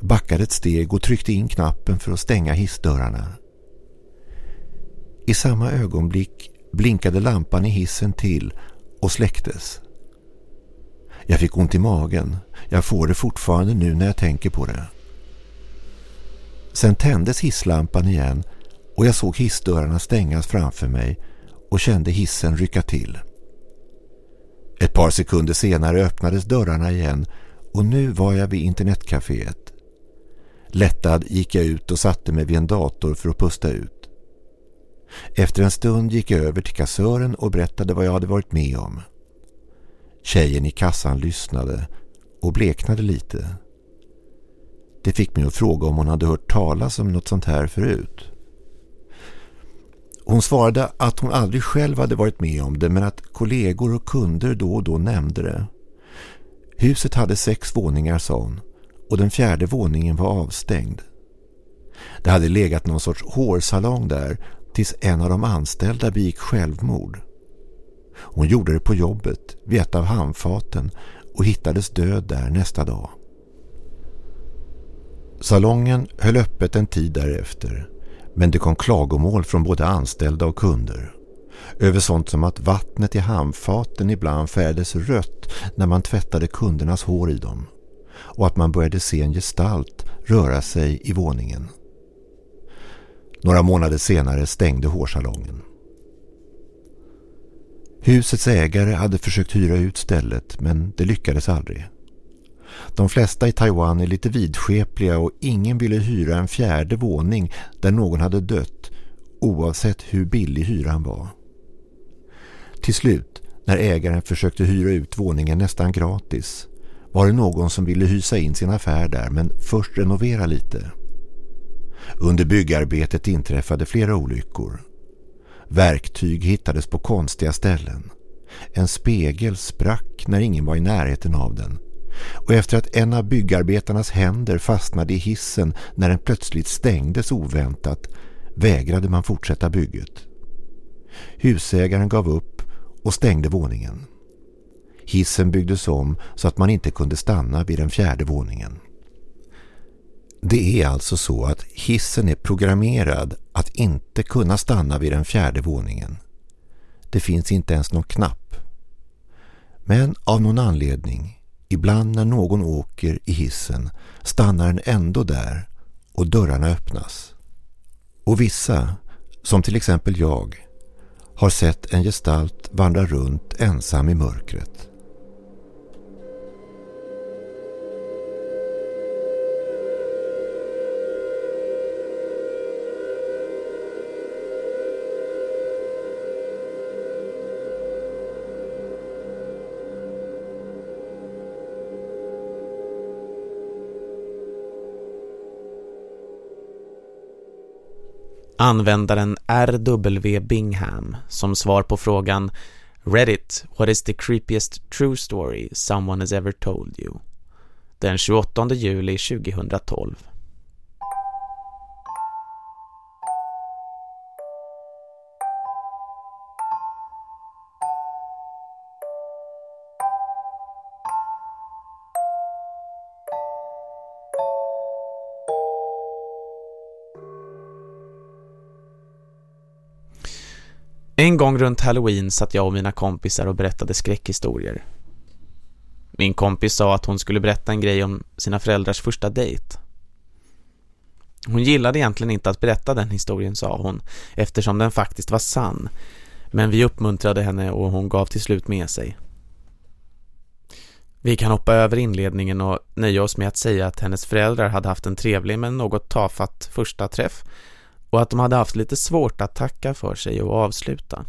backade ett steg och tryckte in knappen för att stänga hissdörrarna. I samma ögonblick blinkade lampan i hissen till och släcktes. Jag fick ont i magen. Jag får det fortfarande nu när jag tänker på det. Sen tändes hisslampan igen och jag såg hissdörrarna stängas framför mig och kände hissen rycka till. Ett par sekunder senare öppnades dörrarna igen och nu var jag vid internetcaféet. Lättad gick jag ut och satte mig vid en dator för att pusta ut. Efter en stund gick jag över till kassören och berättade vad jag hade varit med om. Tjejen i kassan lyssnade och bleknade lite. Det fick mig att fråga om hon hade hört talas om något sånt här förut. Hon svarade att hon aldrig själv hade varit med om det men att kollegor och kunder då och då nämnde det. Huset hade sex våningar, sa hon, och den fjärde våningen var avstängd. Det hade legat någon sorts hårsalong där tills en av de anställda begick självmord. Hon gjorde det på jobbet vid ett av handfaten och hittades död där nästa dag. Salongen höll öppet en tid därefter men det kom klagomål från både anställda och kunder över sånt som att vattnet i handfaten ibland färdes rött när man tvättade kundernas hår i dem och att man började se en gestalt röra sig i våningen. Några månader senare stängde hårsalongen. Husets ägare hade försökt hyra ut stället men det lyckades aldrig. De flesta i Taiwan är lite vidskepliga och ingen ville hyra en fjärde våning där någon hade dött oavsett hur billig hyran var. Till slut, när ägaren försökte hyra ut våningen nästan gratis var det någon som ville hysa in sin affär där men först renovera lite. Under byggarbetet inträffade flera olyckor. Verktyg hittades på konstiga ställen. En spegel sprack när ingen var i närheten av den. Och efter att en av byggarbetarnas händer fastnade i hissen när den plötsligt stängdes oväntat vägrade man fortsätta bygget. Husägaren gav upp och stängde våningen. Hissen byggdes om så att man inte kunde stanna vid den fjärde våningen. Det är alltså så att hissen är programmerad att inte kunna stanna vid den fjärde våningen. Det finns inte ens någon knapp. Men av någon anledning, ibland när någon åker i hissen, stannar den ändå där och dörrarna öppnas. Och vissa, som till exempel jag, har sett en gestalt vandra runt ensam i mörkret. Användaren RW Bingham som svar på frågan Reddit, what is the creepiest true story someone has ever told you? Den 28 juli 2012. Gång runt Halloween satt jag och mina kompisar och berättade skräckhistorier. Min kompis sa att hon skulle berätta en grej om sina föräldrars första dejt. Hon gillade egentligen inte att berätta den historien, sa hon, eftersom den faktiskt var sann. Men vi uppmuntrade henne och hon gav till slut med sig. Vi kan hoppa över inledningen och nöja oss med att säga att hennes föräldrar hade haft en trevlig men något tafatt första träff och att de hade haft lite svårt att tacka för sig och avsluta.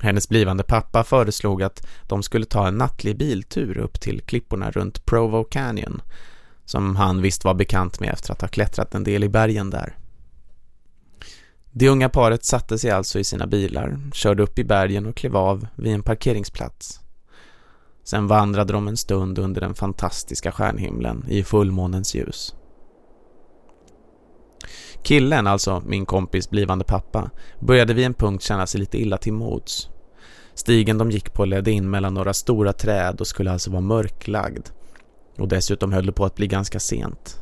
Hennes blivande pappa föreslog att de skulle ta en nattlig biltur upp till klipporna runt Provo Canyon som han visst var bekant med efter att ha klättrat en del i bergen där. Det unga paret satte sig alltså i sina bilar, körde upp i bergen och klev av vid en parkeringsplats. Sen vandrade de en stund under den fantastiska stjärnhimlen i fullmånens ljus. Killen, alltså min kompis blivande pappa, började vid en punkt känna sig lite illa till mods. Stigen de gick på ledde in mellan några stora träd och skulle alltså vara mörklagd. Och dessutom höll det på att bli ganska sent.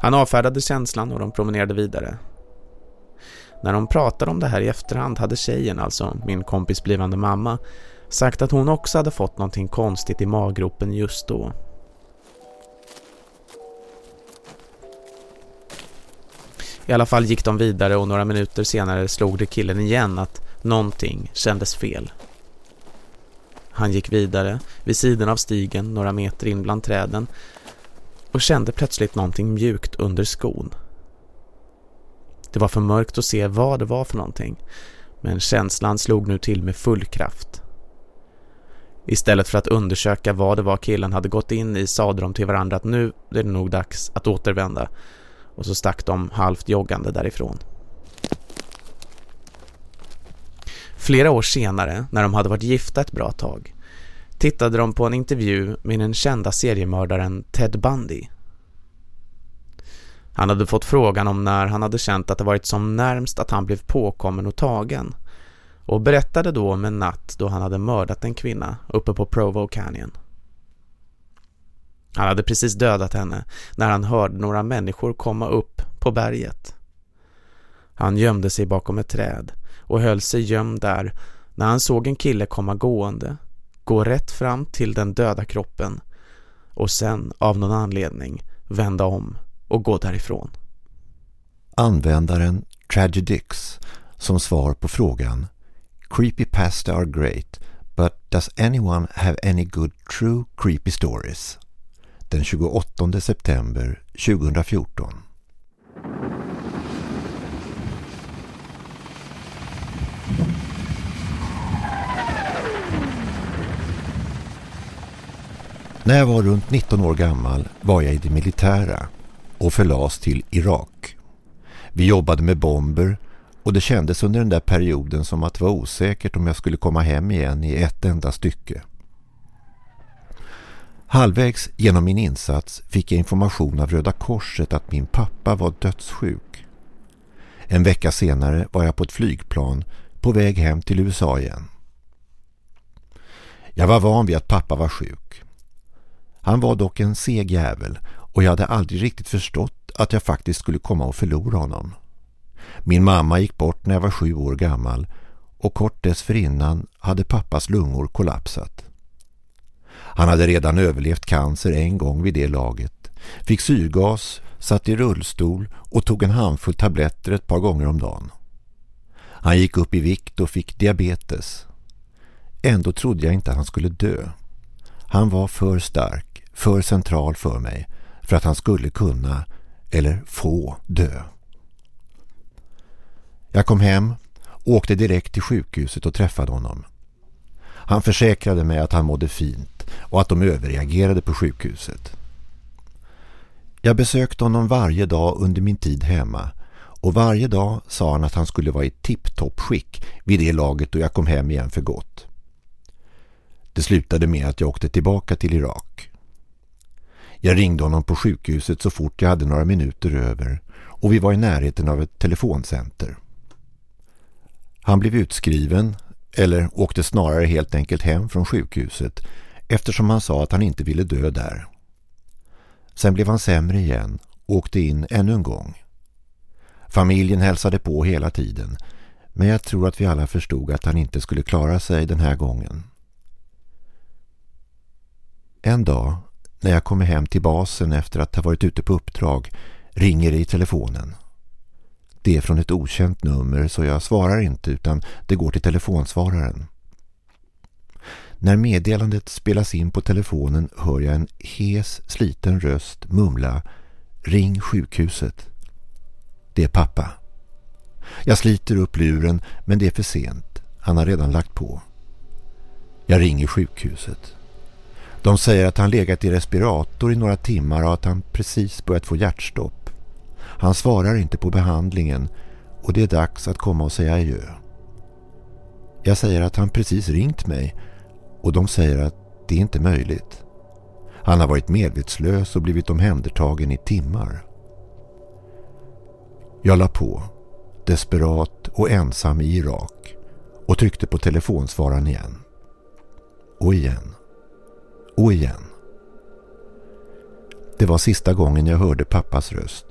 Han avfärdade känslan och de promenerade vidare. När de pratade om det här i efterhand hade tjejen, alltså min kompis blivande mamma, sagt att hon också hade fått någonting konstigt i maggropen just då. I alla fall gick de vidare och några minuter senare slog det killen igen att någonting kändes fel. Han gick vidare vid sidan av stigen några meter in bland träden och kände plötsligt någonting mjukt under skon. Det var för mörkt att se vad det var för någonting men känslan slog nu till med full kraft. Istället för att undersöka vad det var killen hade gått in i sade de till varandra att nu är det nog dags att återvända och så stack de halvt joggande därifrån. Flera år senare, när de hade varit gifta ett bra tag, tittade de på en intervju med den kända seriemördaren Ted Bundy. Han hade fått frågan om när han hade känt att det varit som närmst att han blev påkommen och tagen och berättade då om en natt då han hade mördat en kvinna uppe på Provo Canyon. Han hade precis dödat henne när han hörde några människor komma upp på berget. Han gömde sig bakom ett träd och höll sig gömd där när han såg en kille komma gående, gå rätt fram till den döda kroppen och sen av någon anledning vända om och gå därifrån. Användaren Tragedix som svar på frågan Creepypasta are great, but does anyone have any good true creepy stories? Den 28 september 2014. När jag var runt 19 år gammal var jag i det militära och förlas till Irak. Vi jobbade med bomber och det kändes under den där perioden som att det var osäkert om jag skulle komma hem igen i ett enda stycke. Halvvägs genom min insats fick jag information av Röda Korset att min pappa var dödssjuk. En vecka senare var jag på ett flygplan på väg hem till USA igen. Jag var van vid att pappa var sjuk. Han var dock en seg jävel och jag hade aldrig riktigt förstått att jag faktiskt skulle komma att förlora honom. Min mamma gick bort när jag var sju år gammal och kort dessförinnan hade pappas lungor kollapsat. Han hade redan överlevt cancer en gång vid det laget, fick syrgas, satt i rullstol och tog en handfull tabletter ett par gånger om dagen. Han gick upp i vikt och fick diabetes. Ändå trodde jag inte att han skulle dö. Han var för stark, för central för mig för att han skulle kunna, eller få, dö. Jag kom hem, åkte direkt till sjukhuset och träffade honom. Han försäkrade mig att han mådde fint och att de överreagerade på sjukhuset. Jag besökte honom varje dag under min tid hemma och varje dag sa han att han skulle vara i tipptopp skick vid det laget då jag kom hem igen för gott. Det slutade med att jag åkte tillbaka till Irak. Jag ringde honom på sjukhuset så fort jag hade några minuter över och vi var i närheten av ett telefoncenter. Han blev utskriven, eller åkte snarare helt enkelt hem från sjukhuset eftersom han sa att han inte ville dö där. Sen blev han sämre igen och åkte in ännu en gång. Familjen hälsade på hela tiden men jag tror att vi alla förstod att han inte skulle klara sig den här gången. En dag när jag kommer hem till basen efter att ha varit ute på uppdrag ringer det i telefonen. Det är från ett okänt nummer så jag svarar inte utan det går till telefonsvararen. När meddelandet spelas in på telefonen hör jag en hes, sliten röst mumla Ring sjukhuset. Det är pappa. Jag sliter upp luren men det är för sent. Han har redan lagt på. Jag ringer sjukhuset. De säger att han legat i respirator i några timmar och att han precis börjat få hjärtstopp. Han svarar inte på behandlingen och det är dags att komma och säga adjö. Jag säger att han precis ringt mig och de säger att det är inte möjligt. Han har varit medvetslös och blivit omhändertagen i timmar. Jag la på, desperat och ensam i Irak och tryckte på telefonsvararen igen. Och igen. Och igen. Det var sista gången jag hörde pappas röst.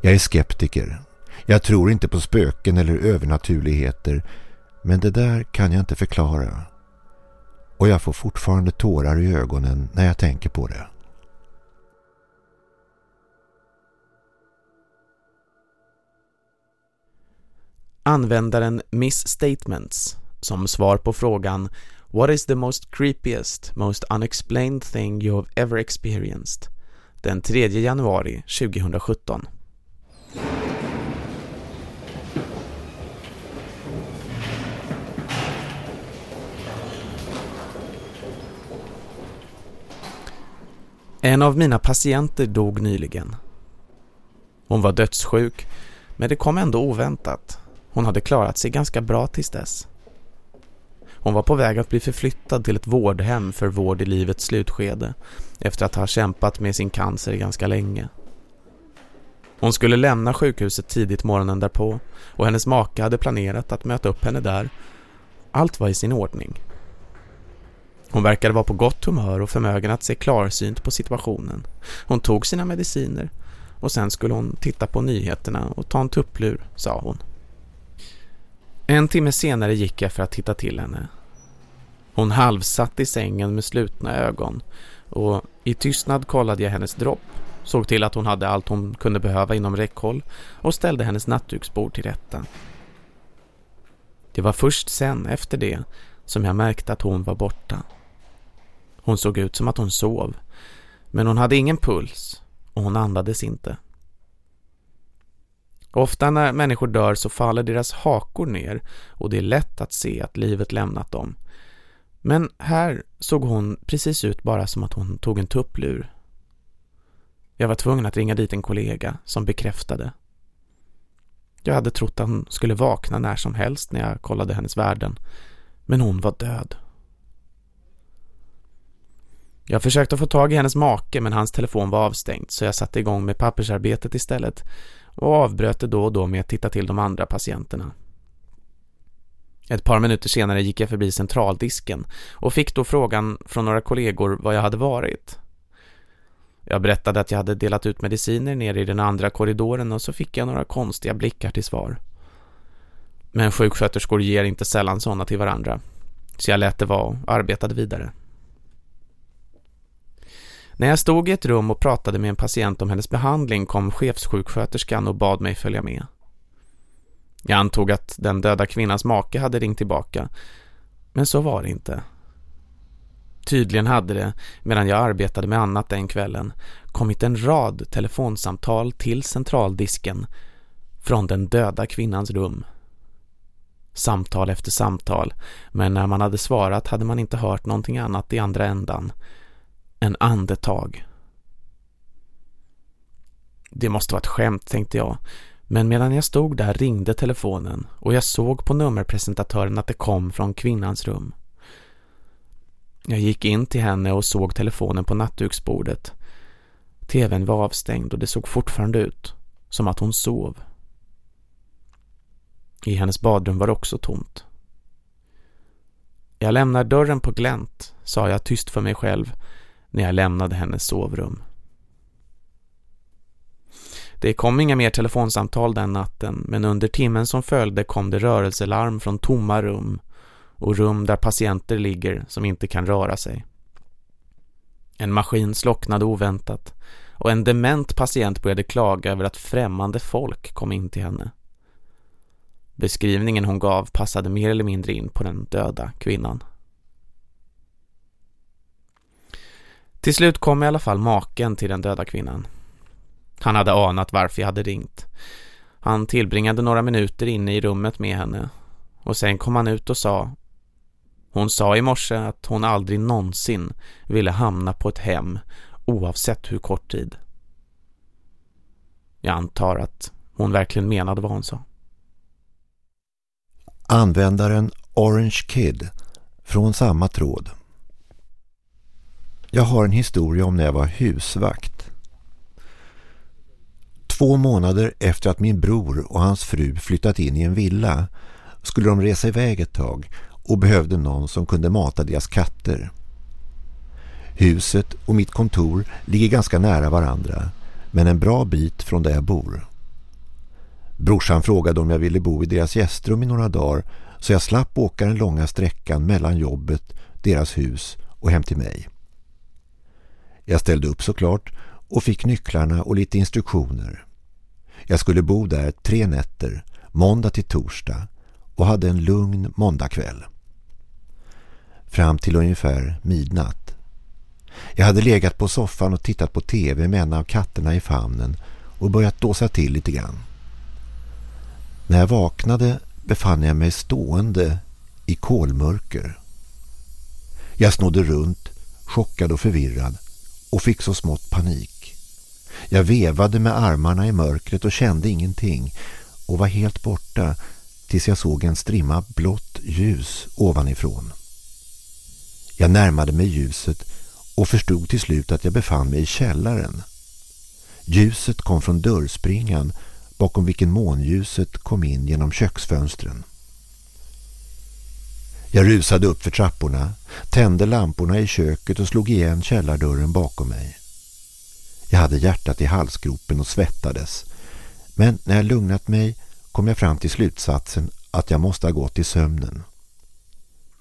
Jag är skeptiker. Jag tror inte på spöken eller övernaturligheter men det där kan jag inte förklara och jag får fortfarande tårar i ögonen när jag tänker på det. Användaren Miss Statements som svar på frågan What is the most creepiest, most unexplained thing you have ever experienced? Den 3 januari 2017. En av mina patienter dog nyligen. Hon var dödssjuk, men det kom ändå oväntat. Hon hade klarat sig ganska bra tills dess. Hon var på väg att bli förflyttad till ett vårdhem för vård i livets slutskede efter att ha kämpat med sin cancer ganska länge. Hon skulle lämna sjukhuset tidigt morgonen därpå och hennes make hade planerat att möta upp henne där. Allt var i sin ordning. Hon verkade vara på gott humör och förmögen att se klarsynt på situationen. Hon tog sina mediciner och sen skulle hon titta på nyheterna och ta en tupplur, sa hon. En timme senare gick jag för att titta till henne. Hon halvsatt i sängen med slutna ögon och i tystnad kollade jag hennes dropp, såg till att hon hade allt hon kunde behöva inom räckhåll och ställde hennes nattduksbord till rätta. Det var först sen, efter det, som jag märkte att hon var borta. Hon såg ut som att hon sov. Men hon hade ingen puls och hon andades inte. Ofta när människor dör så faller deras hakor ner och det är lätt att se att livet lämnat dem. Men här såg hon precis ut bara som att hon tog en tupplur. Jag var tvungen att ringa dit en kollega som bekräftade. Jag hade trott att hon skulle vakna när som helst när jag kollade hennes värden. Men hon var död. Jag försökte få tag i hennes make men hans telefon var avstängd så jag satte igång med pappersarbetet istället och avbröt det då och då med att titta till de andra patienterna. Ett par minuter senare gick jag förbi centraldisken och fick då frågan från några kollegor vad jag hade varit. Jag berättade att jag hade delat ut mediciner nere i den andra korridoren och så fick jag några konstiga blickar till svar. Men sjuksköterskor ger inte sällan sådana till varandra. Så jag lät det vara och arbetade vidare. När jag stod i ett rum och pratade med en patient om hennes behandling kom chefssjuksköterskan och bad mig följa med. Jag antog att den döda kvinnans make hade ringt tillbaka, men så var det inte. Tydligen hade det, medan jag arbetade med annat den kvällen, kommit en rad telefonsamtal till centraldisken från den döda kvinnans rum. Samtal efter samtal, men när man hade svarat hade man inte hört någonting annat i andra ändan- en andetag. Det måste vara ett skämt, tänkte jag. Men medan jag stod där ringde telefonen och jag såg på nummerpresentatören att det kom från kvinnans rum. Jag gick in till henne och såg telefonen på nattduksbordet. TVn var avstängd och det såg fortfarande ut som att hon sov. I hennes badrum var det också tomt. Jag lämnar dörren på glänt, sa jag tyst för mig själv när jag lämnade hennes sovrum. Det kom inga mer telefonsamtal den natten men under timmen som följde kom det rörelselarm från tomma rum och rum där patienter ligger som inte kan röra sig. En maskin slocknade oväntat och en dement patient började klaga över att främmande folk kom in till henne. Beskrivningen hon gav passade mer eller mindre in på den döda kvinnan. Till slut kom i alla fall maken till den döda kvinnan. Han hade anat varför jag hade ringt. Han tillbringade några minuter inne i rummet med henne och sen kom han ut och sa Hon sa i morse att hon aldrig någonsin ville hamna på ett hem oavsett hur kort tid. Jag antar att hon verkligen menade vad hon sa. Användaren Orange Kid från samma tråd. Jag har en historia om när jag var husvakt. Två månader efter att min bror och hans fru flyttat in i en villa skulle de resa iväg ett tag och behövde någon som kunde mata deras katter. Huset och mitt kontor ligger ganska nära varandra men en bra bit från där jag bor. Brorsan frågade om jag ville bo i deras gästrum i några dagar så jag slapp åka den långa sträckan mellan jobbet, deras hus och hem till mig. Jag ställde upp såklart och fick nycklarna och lite instruktioner. Jag skulle bo där tre nätter, måndag till torsdag och hade en lugn måndagkväll. Fram till ungefär midnatt. Jag hade legat på soffan och tittat på tv med en av katterna i famnen och börjat dåsa till lite grann. När jag vaknade befann jag mig stående i kolmörker. Jag snodde runt, chockad och förvirrad och fick så smått panik. Jag vevade med armarna i mörkret och kände ingenting och var helt borta tills jag såg en strimma blått ljus ovanifrån. Jag närmade mig ljuset och förstod till slut att jag befann mig i källaren. Ljuset kom från dörrspringan bakom vilken månljuset kom in genom köksfönstren. Jag rusade upp för trapporna, tände lamporna i köket och slog igen källardörren bakom mig. Jag hade hjärtat i halsgropen och svettades. Men när jag lugnat mig kom jag fram till slutsatsen att jag måste ha gått i sömnen.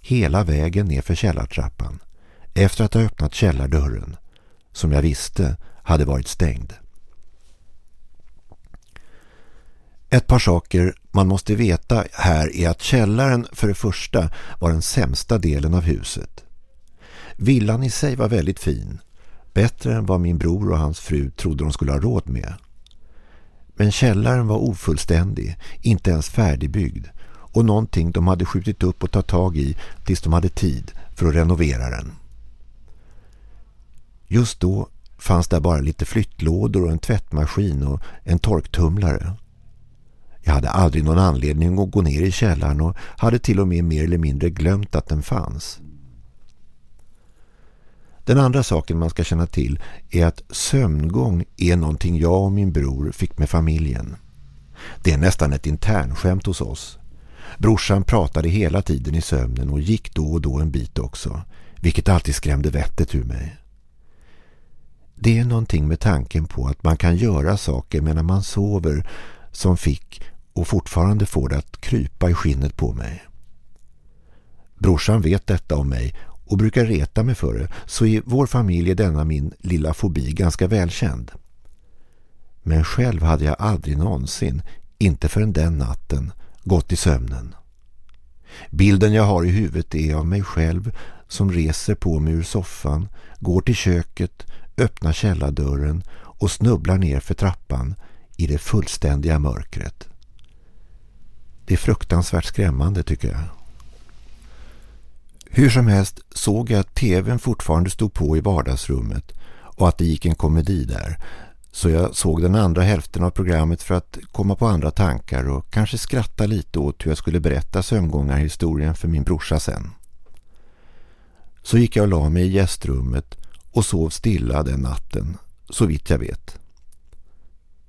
Hela vägen ner för källartrappan, efter att ha öppnat källardörren, som jag visste hade varit stängd. Ett par saker man måste veta här är att källaren för det första var den sämsta delen av huset. Villan i sig var väldigt fin. Bättre än vad min bror och hans fru trodde de skulle ha råd med. Men källaren var ofullständig, inte ens färdigbyggd och någonting de hade skjutit upp och tagit tag i tills de hade tid för att renovera den. Just då fanns där bara lite flyttlådor och en tvättmaskin och en torktumlare. Jag hade aldrig någon anledning att gå ner i källaren och hade till och med mer eller mindre glömt att den fanns. Den andra saken man ska känna till är att sömngång är någonting jag och min bror fick med familjen. Det är nästan ett internskämt hos oss. Brorsan pratade hela tiden i sömnen och gick då och då en bit också, vilket alltid skrämde vettet ur mig. Det är någonting med tanken på att man kan göra saker medan man sover som fick och fortfarande får det att krypa i skinnet på mig. Brorsan vet detta om mig och brukar reta mig för det så i vår familj är denna min lilla fobi ganska välkänd. Men själv hade jag aldrig någonsin, inte förrän den natten, gått i sömnen. Bilden jag har i huvudet är av mig själv som reser på mig ur soffan, går till köket, öppnar källardörren och snubblar ner för trappan i det fullständiga mörkret. Det är fruktansvärt skrämmande tycker jag. Hur som helst såg jag att tvn fortfarande stod på i vardagsrummet och att det gick en komedi där. Så jag såg den andra hälften av programmet för att komma på andra tankar och kanske skratta lite åt hur jag skulle berätta sömngångarhistorien för min brorsa sen. Så gick jag och la mig i gästrummet och sov stilla den natten, så vitt jag vet.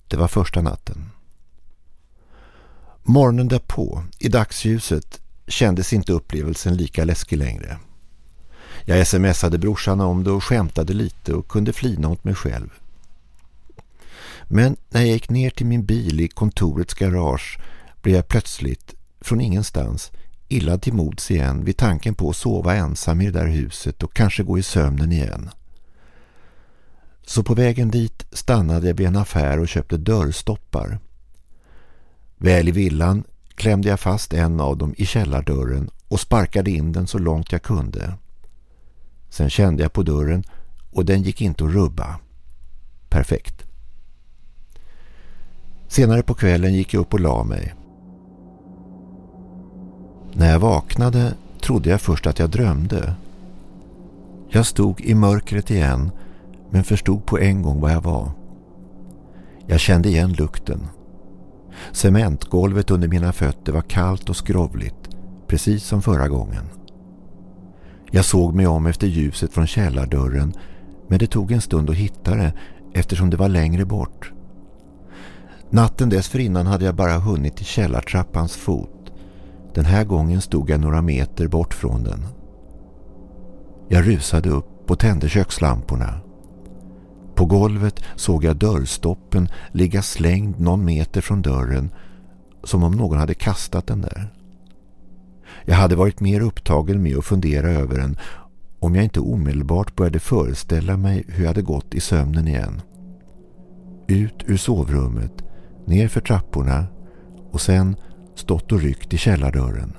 Det var första natten. Morgonen därpå, i dagsljuset, kändes inte upplevelsen lika läskig längre. Jag smsade brorsan om det och skämtade lite och kunde flina åt mig själv. Men när jag gick ner till min bil i kontorets garage blev jag plötsligt, från ingenstans, illa till mods igen vid tanken på att sova ensam i det där huset och kanske gå i sömnen igen. Så på vägen dit stannade jag vid en affär och köpte dörrstoppar. Väl i villan klämde jag fast en av dem i källardörren och sparkade in den så långt jag kunde. Sen kände jag på dörren och den gick inte att rubba. Perfekt. Senare på kvällen gick jag upp och la mig. När jag vaknade trodde jag först att jag drömde. Jag stod i mörkret igen men förstod på en gång vad jag var. Jag kände igen lukten. Cementgolvet under mina fötter var kallt och skrovligt, precis som förra gången. Jag såg mig om efter ljuset från källardörren men det tog en stund att hitta det eftersom det var längre bort. Natten dessförinnan hade jag bara hunnit till källartrappans fot. Den här gången stod jag några meter bort från den. Jag rusade upp och tände kökslamporna. På golvet såg jag dörrstoppen ligga slängd någon meter från dörren som om någon hade kastat den där. Jag hade varit mer upptagen med att fundera över den om jag inte omedelbart började föreställa mig hur jag hade gått i sömnen igen. Ut ur sovrummet, ner för trapporna och sen stått och ryckt i källardörren.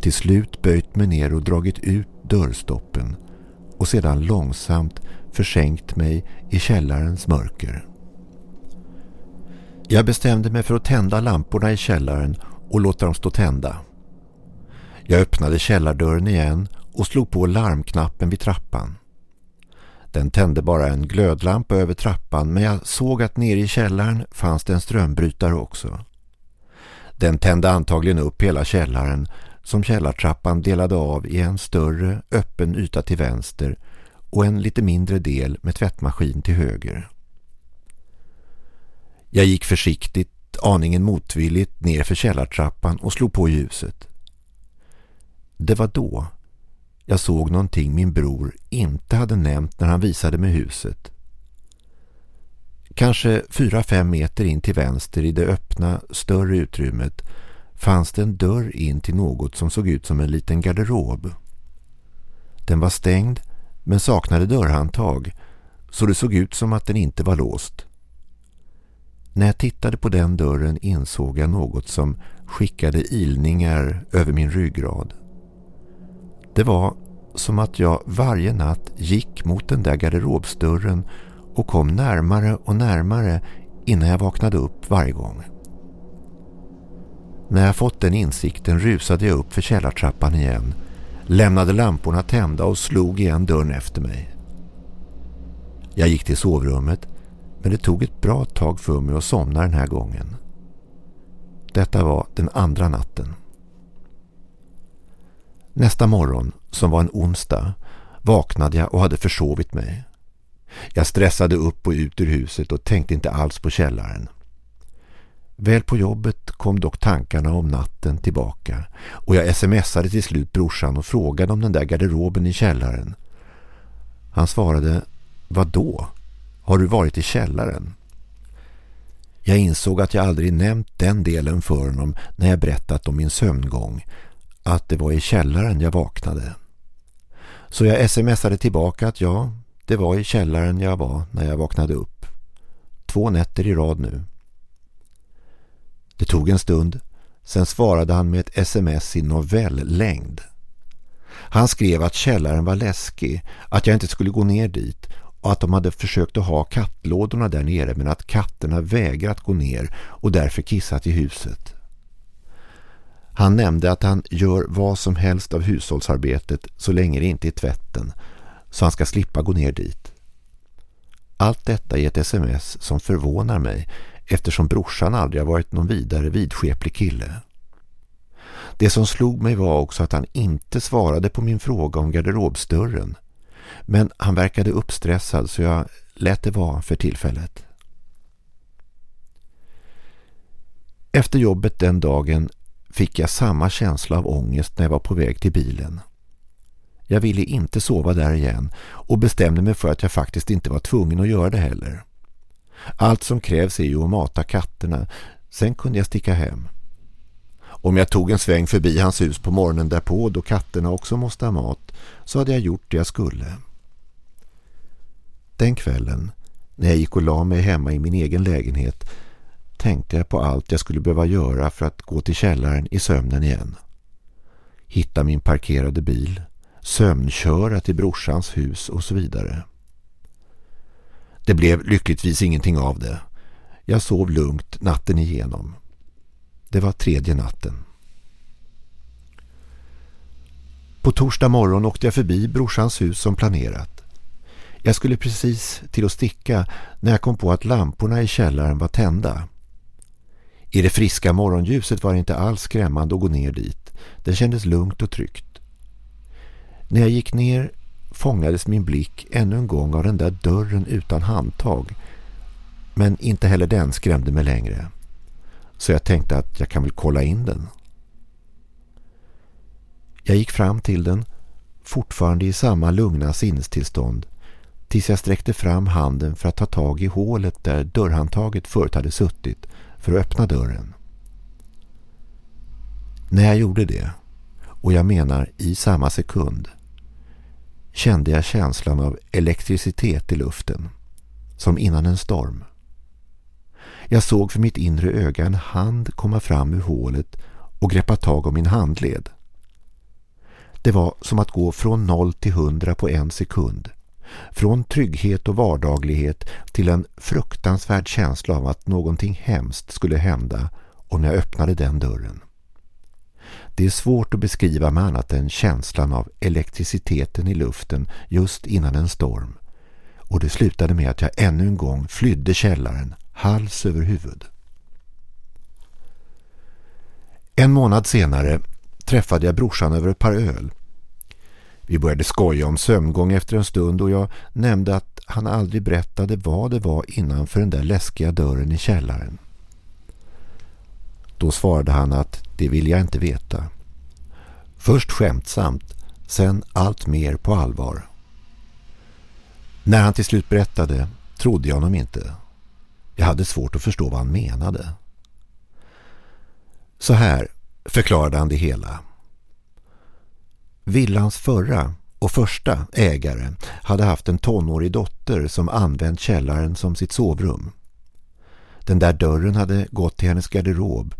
Till slut böjt mig ner och dragit ut dörrstoppen och sedan långsamt försänkt mig i källarens mörker. Jag bestämde mig för att tända lamporna i källaren och låta dem stå tända. Jag öppnade källardörren igen och slog på larmknappen vid trappan. Den tände bara en glödlampa över trappan men jag såg att nere i källaren fanns det en strömbrytare också. Den tände antagligen upp hela källaren som källartrappan delade av i en större öppen yta till vänster och en lite mindre del med tvättmaskin till höger. Jag gick försiktigt, aningen motvilligt, ner för källartrappan och slog på ljuset. Det var då jag såg någonting min bror inte hade nämnt när han visade mig huset. Kanske fyra fem meter in till vänster i det öppna, större utrymmet fanns det en dörr in till något som såg ut som en liten garderob. Den var stängd men saknade dörrhandtag så det såg ut som att den inte var låst. När jag tittade på den dörren insåg jag något som skickade ilningar över min ryggrad. Det var som att jag varje natt gick mot den där garderobsdörren och kom närmare och närmare innan jag vaknade upp varje gång. När jag fått den insikten rusade jag upp för källartrappan igen, lämnade lamporna tända och slog igen dörren efter mig. Jag gick till sovrummet men det tog ett bra tag för mig att somna den här gången. Detta var den andra natten. Nästa morgon, som var en onsdag, vaknade jag och hade försovit mig. Jag stressade upp och ut ur huset och tänkte inte alls på källaren. Väl på jobbet kom dock tankarna om natten tillbaka och jag smsade till slut brorsan och frågade om den där garderoben i källaren. Han svarade, vad då? Har du varit i källaren? Jag insåg att jag aldrig nämnt den delen för honom när jag berättat om min sömngång att det var i källaren jag vaknade. Så jag smsade tillbaka att ja, det var i källaren jag var när jag vaknade upp. Två nätter i rad nu. Det tog en stund, sen svarade han med ett sms i novelllängd. Han skrev att källaren var läskig, att jag inte skulle gå ner dit och att de hade försökt att ha kattlådorna där nere men att katterna vägrat gå ner och därför kissat i huset. Han nämnde att han gör vad som helst av hushållsarbetet så länge det inte är tvätten så han ska slippa gå ner dit. Allt detta i ett sms som förvånar mig eftersom brorsan aldrig har varit någon vidare vidskeplig kille. Det som slog mig var också att han inte svarade på min fråga om garderobsdörren. Men han verkade uppstressad så jag lät det vara för tillfället. Efter jobbet den dagen fick jag samma känsla av ångest när jag var på väg till bilen. Jag ville inte sova där igen och bestämde mig för att jag faktiskt inte var tvungen att göra det heller. Allt som krävs är ju att mata katterna, sen kunde jag sticka hem. Om jag tog en sväng förbi hans hus på morgonen därpå då katterna också måste ha mat så hade jag gjort det jag skulle. Den kvällen, när jag gick och la mig hemma i min egen lägenhet tänkte jag på allt jag skulle behöva göra för att gå till källaren i sömnen igen. Hitta min parkerade bil, sömnköra till brorsans hus och så vidare. Det blev lyckligtvis ingenting av det. Jag sov lugnt natten igenom. Det var tredje natten. På torsdag morgon åkte jag förbi brorsans hus som planerat. Jag skulle precis till att sticka när jag kom på att lamporna i källaren var tända. I det friska morgonljuset var det inte alls skrämmande att gå ner dit. Det kändes lugnt och tryggt. När jag gick ner fångades min blick ännu en gång av den där dörren utan handtag. Men inte heller den skrämde mig längre. Så jag tänkte att jag kan väl kolla in den. Jag gick fram till den, fortfarande i samma lugna sinnestillstånd, tills jag sträckte fram handen för att ta tag i hålet där dörrhandtaget förut hade suttit för att öppna dörren. När jag gjorde det, och jag menar i samma sekund, kände jag känslan av elektricitet i luften, som innan en storm. Jag såg för mitt inre öga en hand komma fram ur hålet och greppa tag om min handled. Det var som att gå från noll till hundra på en sekund. Från trygghet och vardaglighet till en fruktansvärd känsla av att någonting hemskt skulle hända om jag öppnade den dörren. Det är svårt att beskriva med annat än känslan av elektriciteten i luften just innan en storm. Och det slutade med att jag ännu en gång flydde källaren, hals över huvud. En månad senare träffade jag brorsan över ett par öl. Vi började skoja om sömngång efter en stund och jag nämnde att han aldrig berättade vad det var innanför den där läskiga dörren i källaren. Då svarade han att det vill jag inte veta. Först skämtsamt, sen allt mer på allvar. När han till slut berättade trodde jag honom inte. Jag hade svårt att förstå vad han menade. Så här förklarade han det hela. Villans förra och första ägare hade haft en tonårig dotter som använt källaren som sitt sovrum. Den där dörren hade gått till hennes garderob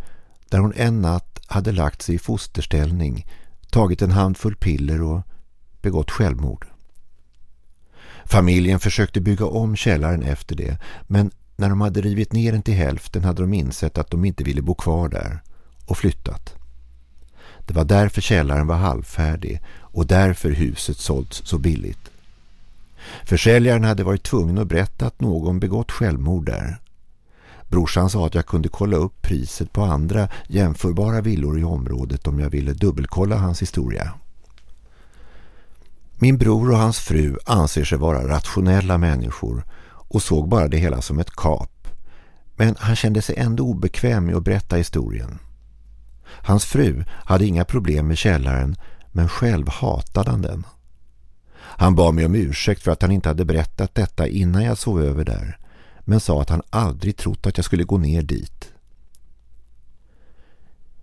där hon en natt hade lagt sig i fosterställning, tagit en handfull piller och begått självmord. Familjen försökte bygga om källaren efter det men när de hade rivit ner den till hälften hade de insett att de inte ville bo kvar där och flyttat. Det var därför källaren var halvfärdig och därför huset sålts så billigt. Försäljaren hade varit tvungen att berätta att någon begått självmord där. Brorsan sa att jag kunde kolla upp priset på andra jämförbara villor i området om jag ville dubbelkolla hans historia. Min bror och hans fru anser sig vara rationella människor och såg bara det hela som ett kap. Men han kände sig ändå obekväm med att berätta historien. Hans fru hade inga problem med källaren men själv hatade han den. Han bad mig om ursäkt för att han inte hade berättat detta innan jag sov över där men sa att han aldrig trott att jag skulle gå ner dit.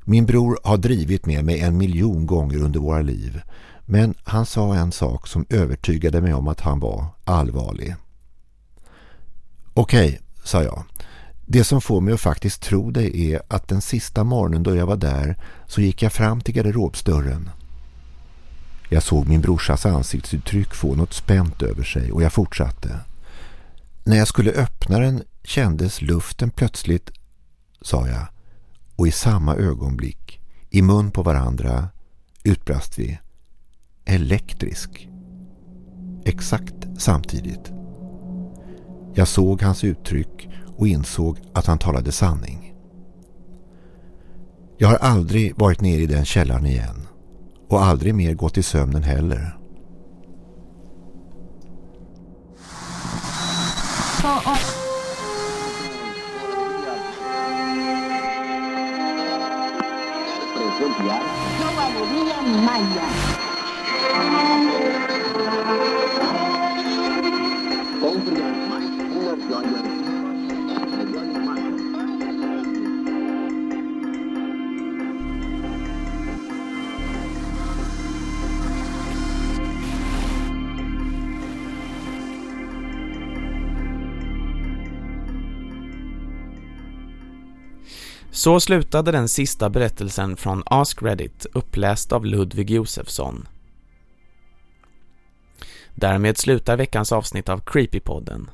Min bror har drivit med mig en miljon gånger under våra liv men han sa en sak som övertygade mig om att han var allvarlig. Okej, sa jag. Det som får mig att faktiskt tro dig är att den sista morgonen då jag var där så gick jag fram till garderobsdörren. Jag såg min brorsas ansiktsuttryck få något spänt över sig och jag fortsatte. När jag skulle öppna den kändes luften plötsligt, sa jag, och i samma ögonblick, i mun på varandra, utbrast vi elektrisk. Exakt samtidigt. Jag såg hans uttryck och insåg att han talade sanning. Jag har aldrig varit nere i den källaren igen och aldrig mer gått i sömnen heller. Núvia no va morir en Maia. Så slutade den sista berättelsen från Ask Reddit uppläst av Ludvig Josefsson. Därmed slutar veckans avsnitt av Creepypodden.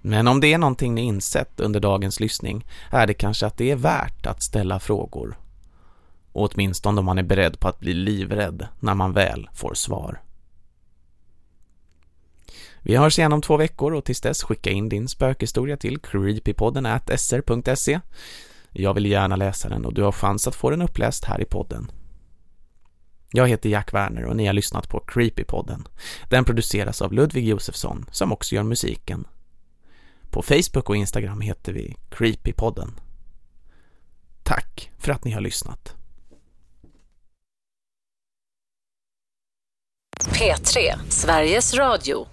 Men om det är någonting ni insett under dagens lyssning är det kanske att det är värt att ställa frågor. Och åtminstone om man är beredd på att bli livrädd när man väl får svar. Vi hörs igen om två veckor och tills dess skicka in din spökhistoria till creepypodden sr.se jag vill gärna läsa den och du har chans att få den uppläst här i podden. Jag heter Jack Werner och ni har lyssnat på Creepypodden. Den produceras av Ludvig Josefsson som också gör musiken. På Facebook och Instagram heter vi Creepypodden. Tack för att ni har lyssnat. P3, Sveriges Radio.